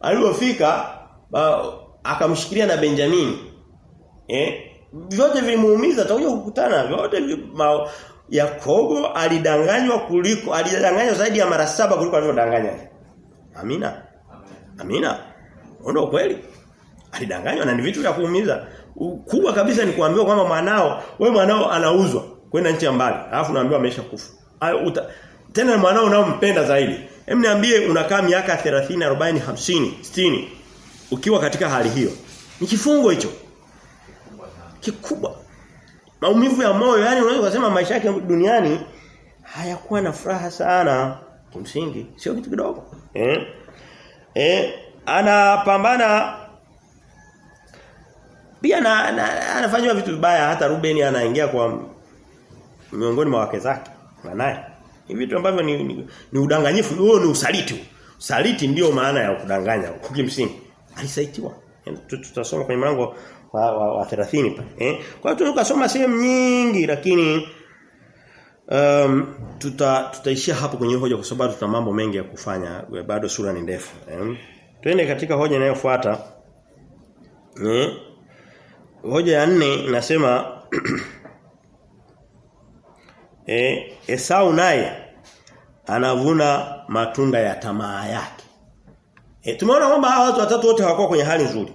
Alipofika akamshikilia na Benjamini. Eh? Vyote vilimuumiza atakuja kukutana vyote ma, Yakobo alidanganywa kuliko alidanganywa zaidi ya mara saba kuliko alivyodanganya. Amina. Amina. Ndio kweli. Alidanganywa na ni vitu vya kuumiza. Kubwa kabisa ni kuambiwa kwamba mwanao, wewe mwanao anauzwa kwenda nchi ya mbali. Alafu naambiwa amesha kufa. Tena mwanao unaompenda zaidi. Hem niambie unakaa miaka 30, 40, 50, 60 ukiwa katika hali hiyo. Ni kifungo hicho. Kikubwa. Maumivu ya moyo, yani unaweza kusema maisha yake duniani hayakuwa na furaha sana kimsingi, sio kitu kidogo. Eh? Eh, anapambana pia na, na anafanywa vitu vibaya hata Ruben anaingia kwa miongoni mwa wake zake naye. Ni vitu ambavyo ni, ni, ni udanganyifu, huo ni usaliti. Usaliti ndio maana ya kudanganya kimsingi. Alisaitiwa. Tutasoma kwenye mlango wa, wa, wa 30 pale. Eh? Kwa hiyo tunakasoma sehemu nyingi lakini um, tuta tutaishia hapo kwenye hoja kwa sababu tuna mambo mengi ya kufanya. Bado sura ni ndefu. Eh? Twende katika hoja inayofuata. Eh? Hoja ya nne inasema *clears throat* eh Esau naye anavuna matunda ya tamaa yake. E, tumeona kwamba hawa watu watatu wote hawakuwa kwenye hali nzuri.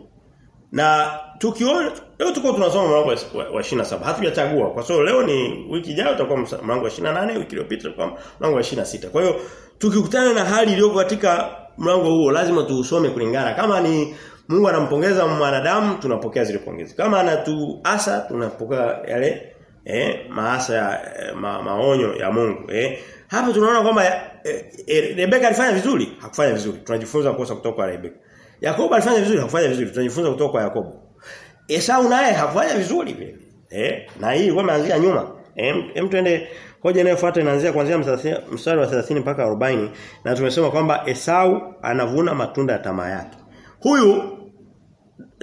Na tukiona leo tuko tunasoma mlango wa, wa 27. Hatujachagua kwa sababu leo ni wiki ijayo utakuwa mlango wa 28, wiki iliyopita utakuwa mlango wa 26. Kwa hiyo tukikutana na hali iliyo katika mlango huo lazima tuusome kulingana. Kama ni Mungu anampongeza mwanadamu tunapokea zile pongezi. Kama anatuasa tunapokea yale eh maasa ya eh, ma, maonyo ya Mungu eh. Hapa tunaona kwamba eh, eh, Rebeka alifanya vizuri? Hakufanya vizuri. Tunajifunza kosa kutoka kwa Rebeka. Yakobo alifanya vizuri? Hakufanya vizuri. Tunajifunza kutoka kwa Yakobo. Esau naye hakufanya vizuri vile eh. Na hii ilikuwa imeanzia nyuma. Hem em twende hoja inayofuata inaanzia kuanzia mstari wa 30 mpaka 40 na tumesema kwamba Esau anavuna matunda ya tamaa yake. Huyu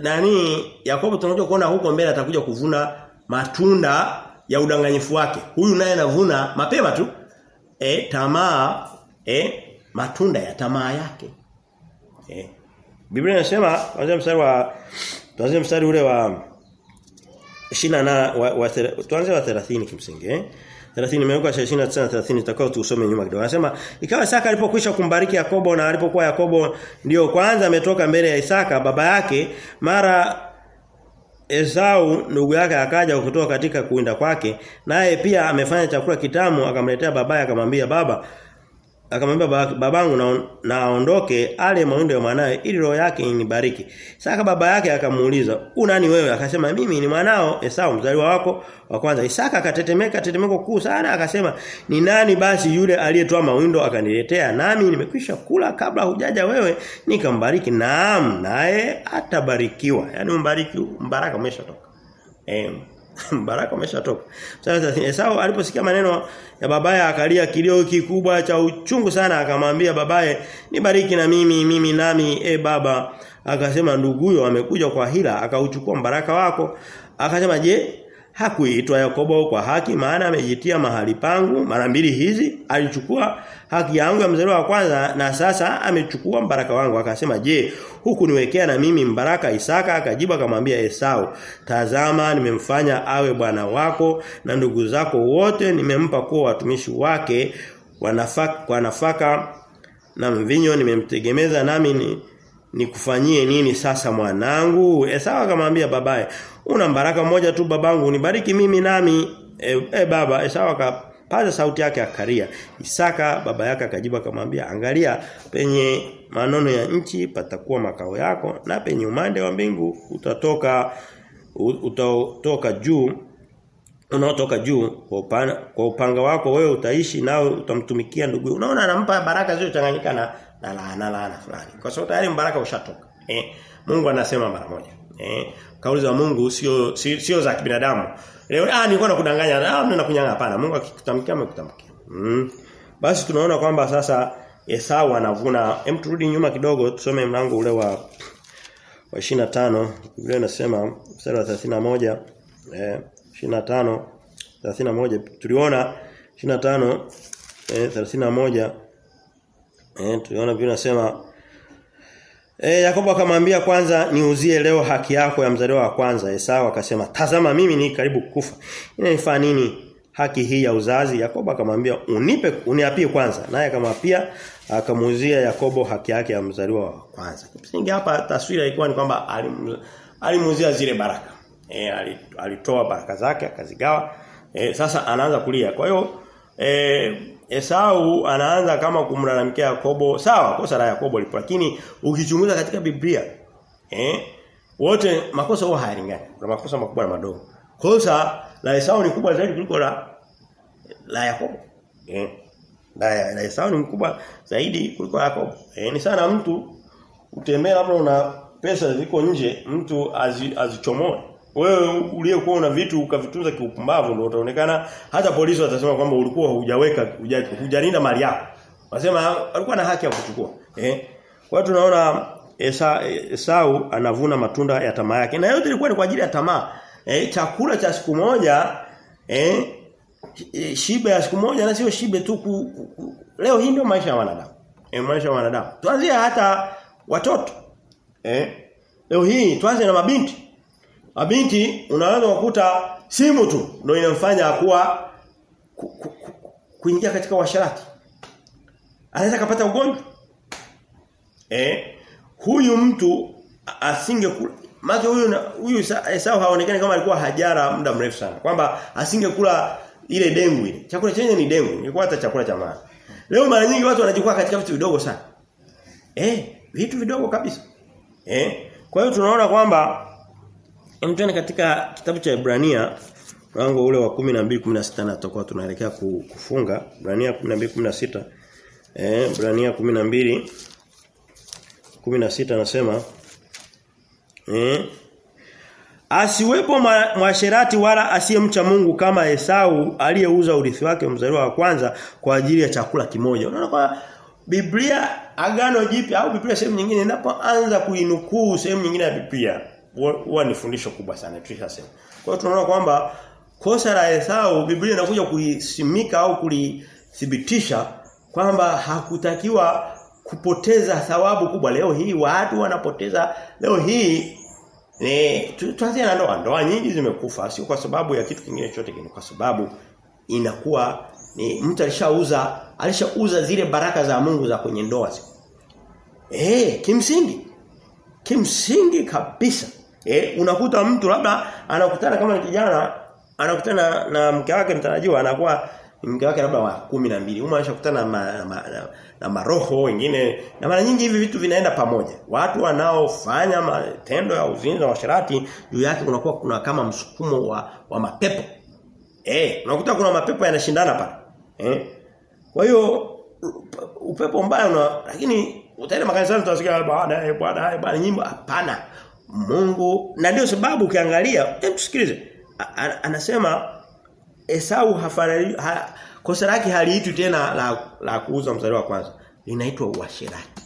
nani Yakobo tunajua kuona huko mbele atakuja kuvuna matunda ya udanganyifu wake. Huyu naye anavuna mapema tu e, tamaa e, matunda ya tamaa yake. E. Biblia inasema kuanzia mstari wa tuanze mstari ule wa 20 wa, wa tuanze wa 30 kimsingi eh 30 imewekwa 29 na 30 itakao tusome nyuma kidogo. Anasema ikawa Isaka alipokwisha kumbariki Yakobo na alipokuwa Yakobo ndio kwanza ametoka mbele ya Isaka baba yake mara Esau ndugu yake akaja kutoka katika kuinda kwake naye pia amefanya chakula kitamu akamletea babaye akamwambia baba akamwambia babangu na naondoke ale maundo ya mwanae ili roho yake inibariki. Saka baba yake akamuuliza, "Unani wewe?" Akasema, "Mimi ni mwanao Esau mzaliwa wako wa kwanza." Isaka akatetemeka tetemeko kuu sana akasema, "Ni nani basi yule aliyetoa mawindo akaniletea? Nami nimekwisha kula kabla hujaja wewe nikambariki." Naam, naye atabarikiwa. Yaani mbariki mbaraka umeshatoka. Eh *laughs* Baraka umeshatoka. Sasa Esau aliposikia maneno ya babaye akalia kilio kikubwa cha uchungu sana akamwambia babaye nibariki na mimi mimi nami e baba akasema nduguyo amekuja kwa hila akauchukua mbaraka wako akasema je Hakuitwa Yakobo kwa haki maana amejitia mahali pangu. Mara mbili hizi alichukua haki yangu ya mzaliwa wa kwanza na sasa amechukua mbaraka wangu. Akasema je huku niwekea na mimi mbaraka? Isaka akajibu akamwambia Esau tazama nimemfanya awe bwana wako na ndugu zako wote. Nimempa kuwa watumishi wake wanafaka kwa nafaka na mvinyo. Nimemtegemeza nami ni nikufanyie nini sasa mwanangu? Esau akamwambia babaye una baraka moja tu babangu unibariki mimi nami. E, e baba Esau akapaza sauti yake akalia. Isaka baba yake akajibu akamwambia angalia penye manono ya nchi patakuwa makao yako na penye umande wa mbingu utatoka utatoka juu unaotoka juu kwa upana, kwa upanga wako wewe utaishi nao utamtumikia ndugu. Unaona anampa baraka zilizochanganyika na na laana laana fulani. Kwa sababu tayari mbaraka ushatoka. Eh Mungu anasema mara moja. Eh kauli za Mungu sio sio, za kibinadamu. Leo ah nilikuwa nakudanganya. Ah mimi kunyanga hapana Mungu akikutamkia amekutamkia mm. basi tunaona kwamba sasa Esau anavuna. Hem turudi nyuma kidogo tusome mlango ule wa wa 25 Biblia inasema mstari wa 31 eh 25 31 tuliona 25 eh 31 eh tuliona Biblia inasema eh Yakobo akamwambia kwanza niuzie leo haki yako ya mzaliwa wa kwanza. Esau akasema tazama mimi ni karibu kufa. Inanifaa nini haki hii ya uzazi? Yakobo akamwambia unipe uniapie kwanza. Naye akamwapia akamuuzia Yakobo haki yake ya mzaliwa wa kwanza. Kimsingi hapa taswira ilikuwa ni kwamba alimuuzia zile baraka. E, alitoa baraka zake akazigawa. E, sasa anaanza kulia. Kwa hiyo e, Esau anaanza kama kumlalamikia Yakobo. Sawa kosa la Yakobo lipo lakini ukichunguza katika Biblia eh wote makosa huwa hayalingani kuna makosa makubwa na madogo. Kosa la Esau ni kubwa zaidi kuliko la la Yakobo eh. La, la Esau ni mkubwa zaidi kuliko Yakobo eh. Ni sana mtu utembea labda una pesa ziko nje mtu azichomoe wewe uliyekuwa una vitu ukavitunza kiupumbavu ndio utaonekana hata polisi watasema kwamba ulikuwa hujaweka hujalinda mali yako. Wasema alikuwa na haki ya kuchukua. Eh? Kwa hiyo tunaona Esa, Esau anavuna matunda ya tamaa yake. Na yote ilikuwa ni kwa ajili ya tamaa. Eh, chakula cha siku moja eh shibe ya siku moja na sio shibe tu ku, ku, leo hii ndio maisha ya wanadamu. Eh, maisha ya wanadamu. Tuanzie hata watoto. Eh? Leo hii tuanze na mabinti. Mabinti unaanza kukuta simu tu ndio inamfanya kuwa ku, ku, ku, kuingia katika washarati. Anaweza kapata ugonjwa. Eh? Huyu mtu asinge Maana huyu huyu Esau haonekani kama alikuwa hajara muda mrefu sana. Kwamba asingekula ile dengu ile. Chakula chenye ni dengu, ilikuwa hata chakula cha maana. Leo mara nyingi watu wanajikua katika vitu vidogo sana. Eh, vitu vidogo kabisa. Eh? Kwa hiyo tunaona kwamba Mtone katika kitabu cha Ibrania mlango ule wa 12 16 na tutakuwa tunaelekea kufunga Ibrania 12 16 eh Ibrania 12 16 anasema eh Asiwepo mwasherati wala asiyemcha Mungu kama Esau aliyeuza urithi wake mzaliwa wa kwanza kwa ajili ya chakula kimoja. Unaona kwa Biblia agano jipya au Biblia sehemu nyingine inapoanza kuinukuu sehemu nyingine ya Biblia huwa ni fundisho kubwa sana tulishasema. Kwa hiyo tunaona kwamba kosa la Esau Biblia inakuja kuisimika au kulithibitisha kwamba hakutakiwa kupoteza thawabu kubwa. Leo hii watu wanapoteza. Leo hii ni tuanze na ndoa. Ndoa nyingi zimekufa sio kwa sababu ya kitu kingine chote kingine kwa sababu inakuwa ni mtu alishauza alishauza zile baraka za Mungu za kwenye ndoa. Eh kimsingi. Kimsingi kabisa eh unakuta mtu labda anakutana kama ni kijana anakutana na mke wake mtarajiwa anakuwa mke wake labda wa kumi na mbili anashakutana na, ma, na, na, maroho wengine na mara nyingi hivi vitu vinaenda pamoja. Watu wanaofanya matendo ya uzinzi na washarati juu yake kunakuwa kuna kama msukumo wa, wa mapepo. Eh, unakuta kuna mapepo yanashindana pale. Eh? Kwa hiyo upepo mbaya una lakini utaenda makanisani utasikia baada ya bwana bwana nyimbo hapana. Mungu. Na ndio sababu ukiangalia hebu tusikilize. Anasema Esau hafanani ha, kosa lake haliitwi tena la, la kuuza mzaliwa wa kwanza. Linaitwa uasherati.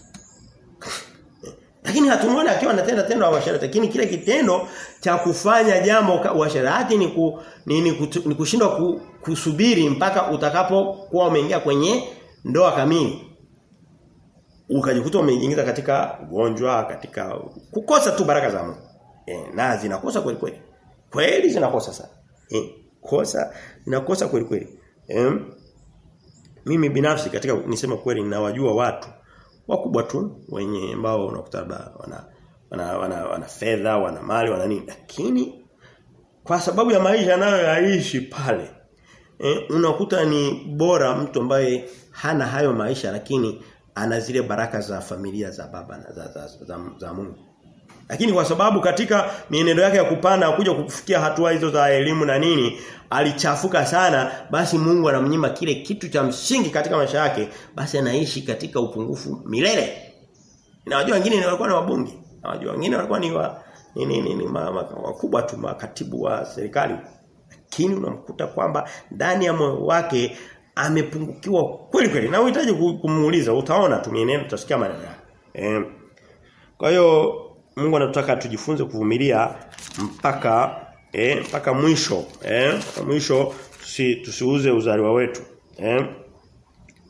*laughs* Lakini hatumuone akiwa anatenda tendo la uasherati, lakini kile kitendo cha kufanya jambo uasherati ni ku, ni, ni, ni kushindwa ku, kusubiri mpaka utakapokuwa umeingia kwenye ndoa kamili. Ukajikuta umejiingiza katika ugonjwa, katika kukosa tu baraka za Mungu. E, na zinakosa kweli kweli. Kweli zinakosa sana. E, kosa zinakosa kweli kweli. E, mimi binafsi katika nisema kweli ninawajua watu wakubwa tu wenye ambao unakuta wana wana wana, wana fedha, wana mali, wana nini. Lakini kwa sababu ya maisha anayoyaishi pale eh, unakuta ni bora mtu ambaye hana hayo maisha lakini ana zile baraka za familia za baba na za, za, za, za, Mungu. Lakini kwa sababu katika mienendo yake ya kupanda kuja kufikia hatua hizo za elimu na nini alichafuka sana basi Mungu anamnyima kile kitu cha msingi katika maisha yake basi anaishi katika upungufu milele. Na wajua wengine walikuwa na wabunge, na wajua wengine walikuwa ni wa ni ni, ni, ni wakubwa tu makatibu wa serikali. Lakini unamkuta kwamba ndani ya moyo wake amepungukiwa kweli kweli. Na unahitaji kumuuliza utaona tu mienendo utasikia maneno yake. Eh, kwa hiyo Mungu anataka tujifunze kuvumilia mpaka eh mpaka mwisho eh mpaka mwisho tusi, tusiuze uzaliwa wetu eh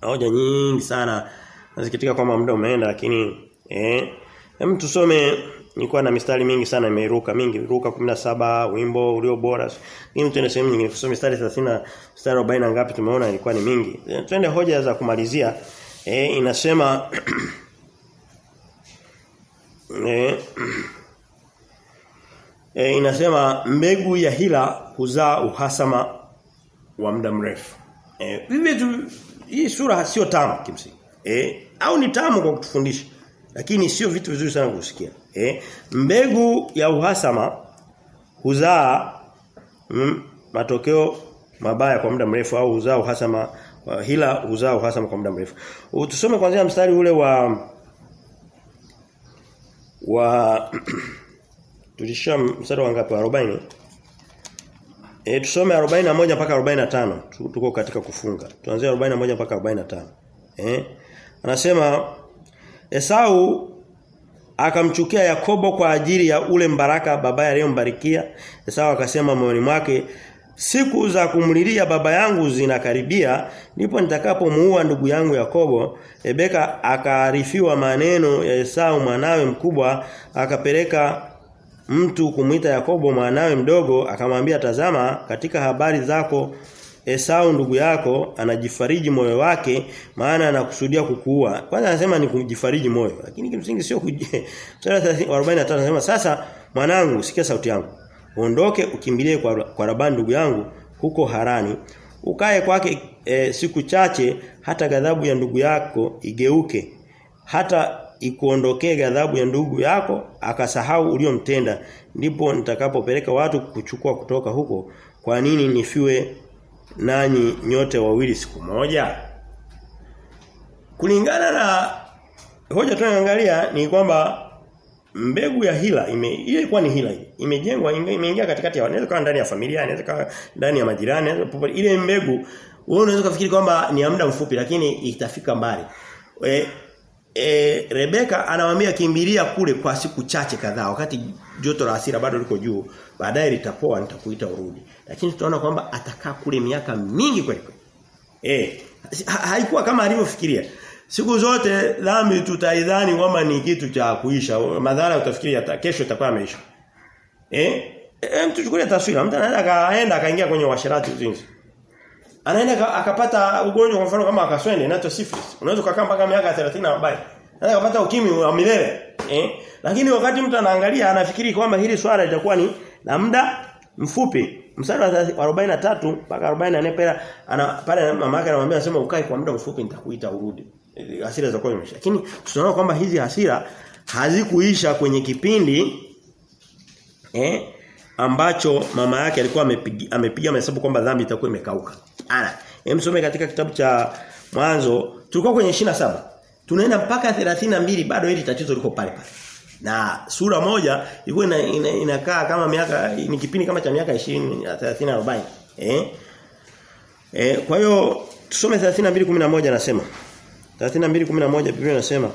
hoja nyingi sana nasikitika kwamba muda umeenda lakini eh hem tusome nilikuwa na mistari mingi sana imeiruka mingi. Ruka 17 wimbo ulio bora. Mimi tuende sehemu nyingine. Kusoma mistari 30 mistari 40 ngapi tumeona ilikuwa ni mingi. Twende hoja za kumalizia. E, inasema *clears throat* e, *clears throat* e, inasema mbegu ya hila huzaa uhasama wa muda mrefu. Eh hii sura sio tamu kimsingi. Eh au ni tamu kwa kutufundisha lakini sio vitu vizuri sana kusikia. Eh mbegu ya uhasama huzaa mm, matokeo mabaya kwa muda mrefu au huzaa uhasama uh, hila huzaa uhasama kwa muda mrefu. Tusome kwanza mstari ule wa wa *clears throat* tulisha mstari wa ngapi 40 E, tusome 41 mpaka 45 tuko katika kufunga. Tuanzie 41 mpaka 45. Eh? Anasema Esau akamchukia Yakobo kwa ajili ya ule mbaraka baba aliyombarikia. Esau akasema moyoni mwake siku za kumlilia baba yangu zinakaribia ndipo nitakapomuua ndugu yangu Yakobo. Rebeka akaarifiwa maneno ya Esau mwanawe mkubwa akapeleka mtu kumwita Yakobo mwanawe mdogo akamwambia tazama katika habari zako Esau ndugu yako anajifariji moyo wake maana anakusudia kukuua. Kwanza anasema ni kujifariji moyo lakini kimsingi sio kujifariji. *laughs* Sura 45 anasema sasa mwanangu sikia sauti yangu. Ondoke ukimbilie kwa, kwa Labani ndugu yangu huko Harani. Ukae kwake e, siku chache hata ghadhabu ya ndugu yako igeuke. Hata ikuondokee ghadhabu ya ndugu yako akasahau uliomtenda ndipo nitakapopeleka watu kuchukua kutoka huko kwa nini nifiwe nanyi nyote wawili siku moja? Kulingana na hoja tunayoangalia ni kwamba mbegu ya hila ime ile ilikuwa ni hila imejengwa imeingia katikati ya wanaweza kuwa ndani ya familia inaweza kuwa ndani ya majirani ile mbegu wewe unaweza kufikiri kwamba ni muda mfupi lakini itafika mbali. E, e, Rebeka anawambia kimbilia kule kwa siku chache kadhaa wakati joto la hasira bado liko juu baadaye litapoa nitakuita urudi. Lakini tutaona kwamba atakaa kule miaka mingi kweli kweli. Eh ha, haikuwa kama alivyofikiria. Siku zote dhambi tutaidhani kwamba ni kitu cha kuisha. Madhara utafikiria kesho itakuwa imeisha. eh e, mtu chukulia taswira. Mtu anaenda kaenda akaingia kwenye washirati uzinzi. Anaenda akapata ugonjwa kwa mfano kama akaswende inaitwa syphilis. Unaweza kukaa mpaka miaka 30 na 40 anaweza kupata ukimwi wa milele. Eh lakini wakati mtu anaangalia anafikiri kwamba hili swala litakuwa ni la muda mfupi mstari wa 43 mpaka 44 pale ana pale mama yake anamwambia anasema ukae kwa muda mfupi nitakuita urudi hasira zako zimeisha lakini tunaona kwamba hizi hasira hazikuisha kwenye kipindi eh ambacho mama yake alikuwa amepiga amepiga mahesabu kwamba dhambi itakuwa imekauka. Ana. Emsome katika kitabu cha mwanzo tulikuwa kwenye 27. Tunaenda mpaka 32 bado hili tatizo liko pale pale. Na sura moja ilikuwa ina, ina, inakaa kama miaka ni kipindi kama cha miaka 20 30 40. Eh? Eh kwa hiyo tusome 32:11 anasema. 32:11 Biblia inasema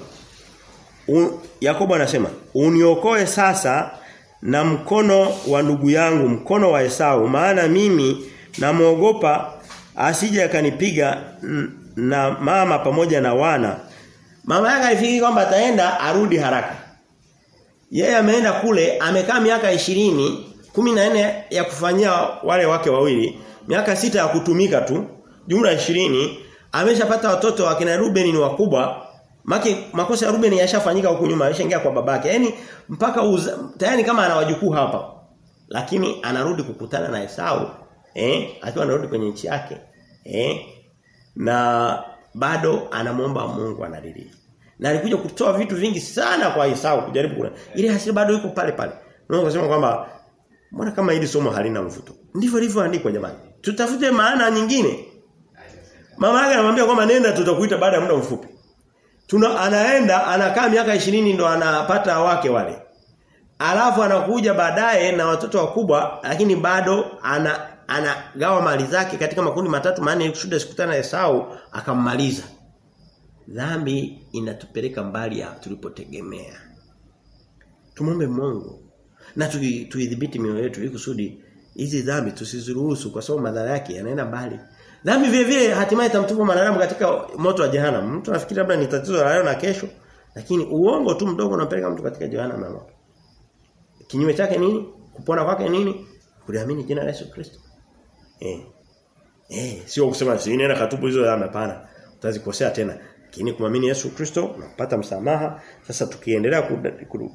Yakobo anasema uniokoe sasa na mkono wa ndugu yangu mkono wa Esau maana mimi namuogopa asije akanipiga na mama pamoja na wana mama yake alifikiri kwamba ataenda arudi haraka yeye ameenda kule amekaa miaka ishirini kumi na nne ya kufanyia wale wake wawili miaka sita ya kutumika tu jumla ishirini ameshapata watoto wakina Ruben ni wakubwa Maki makosa ya Ruben yashafanyika huko nyuma yashaingia kwa babake. Yaani mpaka uza, tayari kama ana wajukuu hapa. Lakini anarudi kukutana na Esau eh akiwa anarudi kwenye nchi yake. Eh na bado anamuomba Mungu analilia. Na alikuja kutoa vitu vingi sana kwa Esau kujaribu kula. Ile hasira bado iko pale pale. Mungu akasema kwamba mbona kama hili somo halina mvuto. Ndivyo lilivyoandikwa jamani. Tutafute maana nyingine. Mama yake anamwambia kwamba nenda tutakuita baada ya muda mfupi. Tuna anaenda anakaa miaka ishirini ndo anapata wake wale. Alafu anakuja baadaye na watoto wakubwa lakini bado ana anagawa mali zake katika makundi matatu maana kushuhudia sikutana na Esau akammaliza. Dhambi inatupeleka mbali ya tulipotegemea. Tumombe Mungu na tuidhibiti mioyo yetu ili kusudi hizi dhambi tusiziruhusu kwa sababu madhara yake yanaenda mbali. Dhambi vile vile hatimaye itamtupa mwanadamu katika moto wa jehanamu. Mtu anafikiri labda ni tatizo la leo na kesho, lakini uongo tu mdogo unampeleka mtu katika jehanamu na moto. Kinyume chake nini? Kupona kwake nini? Kuliamini jina la Yesu Kristo. Eh. Eh, sio kusema si nena katubu hizo dhambi hapana. Utazikosea tena. Lakini kumwamini Yesu Kristo unapata msamaha. Sasa tukiendelea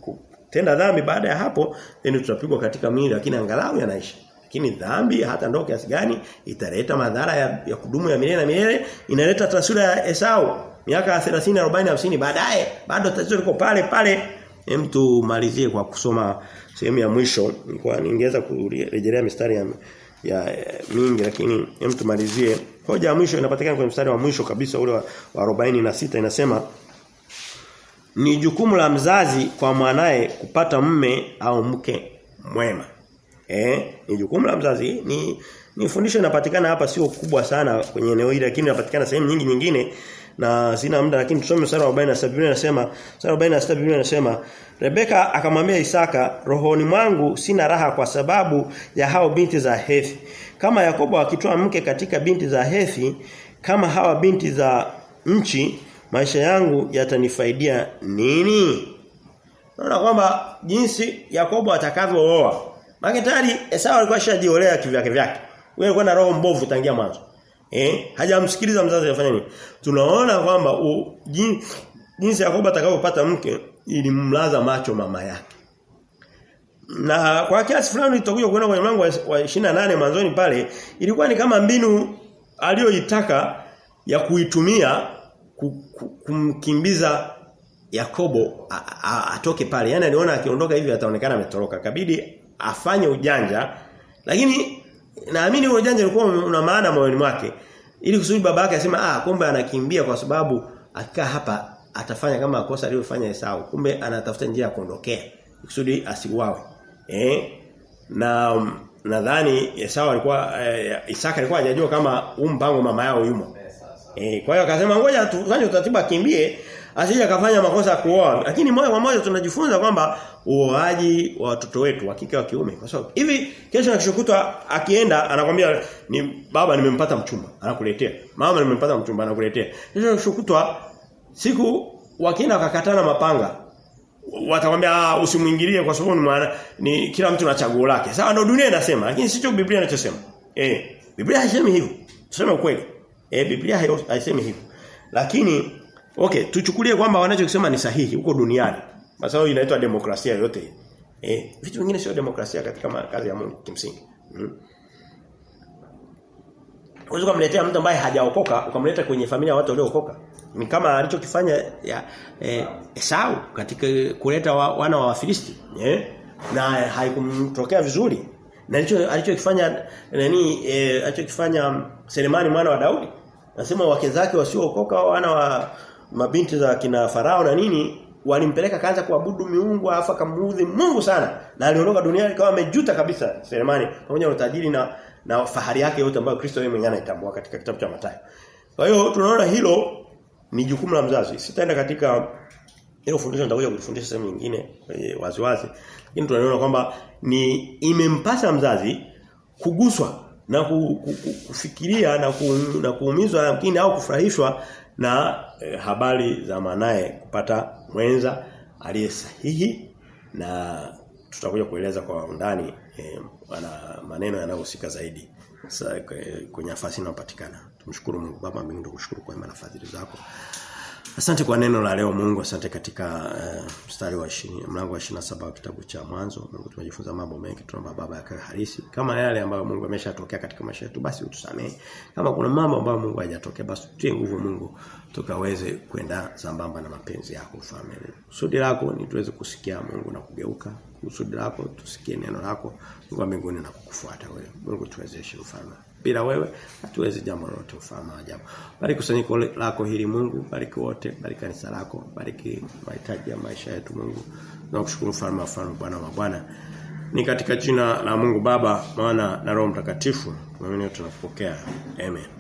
kutenda dhambi baada ya hapo, then tutapigwa katika mwili lakini angalau yanaisha. Lakini dhambi hata ndo kiasi gani italeta madhara ya, ya kudumu ya milele na milele, inaleta taswira ya Esau miaka 30 40 50 baadaye bado tatizo liko pale pale. Hem tumalizie kwa kusoma sehemu ya mwisho. Nilikuwa ningeweza kurejelea mistari ya, ya, ya mingi lakini hem tumalizie. Hoja ya mwisho inapatikana kwenye mstari wa mwisho kabisa ule wa, wa 46 inasema ni jukumu la mzazi kwa mwanae kupata mme au mke mwema. Eh, ni jukumu la mzazi. Ni ni fundisho linapatikana hapa sio kubwa sana kwenye eneo hili lakini inapatikana sehemu nyingi nyingine na sina muda lakini tusome mstari wa 47 Biblia inasema mstari wa 47 Biblia inasema Rebeka akamwambia Isaka rohoni mwangu sina raha kwa sababu ya hao binti za Hethi kama Yakobo akitoa mke katika binti za Hethi kama hawa binti za nchi maisha yangu yatanifaidia nini Naona kwamba jinsi Yakobo atakavyooa maana tayari Esau alikuwa shajiolea kivyake vyake. Wewe alikuwa na roho mbovu tangia mwanzo. Eh, hajamsikiliza mzazi afanye nini. Tunaona kwamba jinsi Yakobo atakavyopata mke ilimlaza macho mama yake. Na kwa kiasi fulani tutakuja kuona kwenye mlango wa 28 mwanzoni pale ilikuwa ni kama mbinu aliyoitaka ya kuitumia kumkimbiza Yakobo atoke pale. Yaani aliona akiondoka hivi ataonekana ametoroka. Kabidi afanye ujanja lakini naamini huo janja ulikuwa una maana moyoni mwake. Ili kusudi baba yake asema ah kumbe anakimbia kwa sababu akikaa hapa atafanya kama kosa aliyofanya Esau. Kumbe anatafuta njia ya kuondokea kusudi asiuawe. Eh? Na nadhani Esau alikuwa eh, Isaka alikuwa hajajua kama huu mpango mama yao yumo. Eh kwa hiyo akasema ngoja tufanye utaratibu akimbie asije akafanya makosa kuoa. Lakini moja kwa moja tunajifunza kwamba uoaji wa watoto wetu wa kike wa kiume. Kwa sababu hivi kesho nakishokutwa akienda anakwambia ni baba nimempata mchumba. Anakuletea. Mama nimempata mchumba. Anakuletea. Kesho nakishokutwa siku wakienda wakakatana mapanga watakwambia ah usimuingilie kwa sababu ni ni kila mtu na chaguo lake. Sawa ndio dunia inasema lakini sicho Biblia inachosema. Eh Biblia haisemi hivyo. Tuseme ukweli. Eh Biblia haisemi hivyo. Lakini Okay, tuchukulie kwamba wanachokisema ni sahihi huko duniani. Basi inaitwa demokrasia yote. Eh, vitu vingine sio demokrasia katika kazi ya Mungu kimsingi. Hmm. Unaweza kumletea mtu ambaye hajaokoka ukamleta kwenye familia ya watu waliookoka. Ni kama alichokifanya ya eh, Esau katika kuleta wa, wana wa Wafilisti, eh? Na haikumtokea vizuri. Na alicho alichokifanya nani eh, alichokifanya Selemani mwana wa Daudi. Nasema wake zake wasiookoka wana wa mabinti za kina farao na nini walimpeleka kaanza kuabudu miungu afa kamuudhi Mungu sana na aliondoka duniani kama amejuta kabisa Selemani pamoja na utajiri na na fahari yake yote ambayo Kristo yeye mwenyewe anaitambua katika kitabu cha Mathayo. Kwa hiyo tunaona hilo ni jukumu la mzazi. Sitaenda katika Hilo fundisho nitakuja kufundisha sehemu nyingine wazi wazi. Lakini tunaona kwamba ni imempasa mzazi kuguswa na ku, ku, ku, kufikiria na, ku, na kuumizwa lakini au kufurahishwa na e, habari za manaye kupata mwenza aliye sahihi na tutakuja kueleza kwa undani e, ana maneno yanayohusika zaidi sasa kwenye nafasi inayopatikana. Tumshukuru Mungu Baba mbinguni tukushukuru kwa na fadhili zako. Asante kwa neno la leo Mungu, asante katika uh, mstari wa 20 mlango wa 27 wa kitabu cha mwanzo. Mungu tumejifunza mambo mengi tunaomba baba yake halisi. Kama yale ambayo Mungu ameshatokea katika maisha yetu basi utusamee. Kama kuna mambo ambayo Mungu hajatokea basi tutie nguvu Mungu tukaweze kwenda sambamba na mapenzi yako ufalme. Kusudi lako ni tuweze kusikia Mungu na kugeuka. Kusudi lako tusikie neno lako Mungu wa mbinguni na kukufuata wewe. Mungu tuwezeshe ufalme bila wewe hatuwezi jambo lolote ufahamu ajabu. Bariki kusanyiko lako hili Mungu, bariki wote, bariki kanisa lako, bariki mahitaji ya maisha yetu Mungu. Nakushukuru kushukuru falme Bwana wa Bwana. Ni katika jina la Mungu Baba, Mwana na Roho Mtakatifu. Mimi tunapokea. Amen.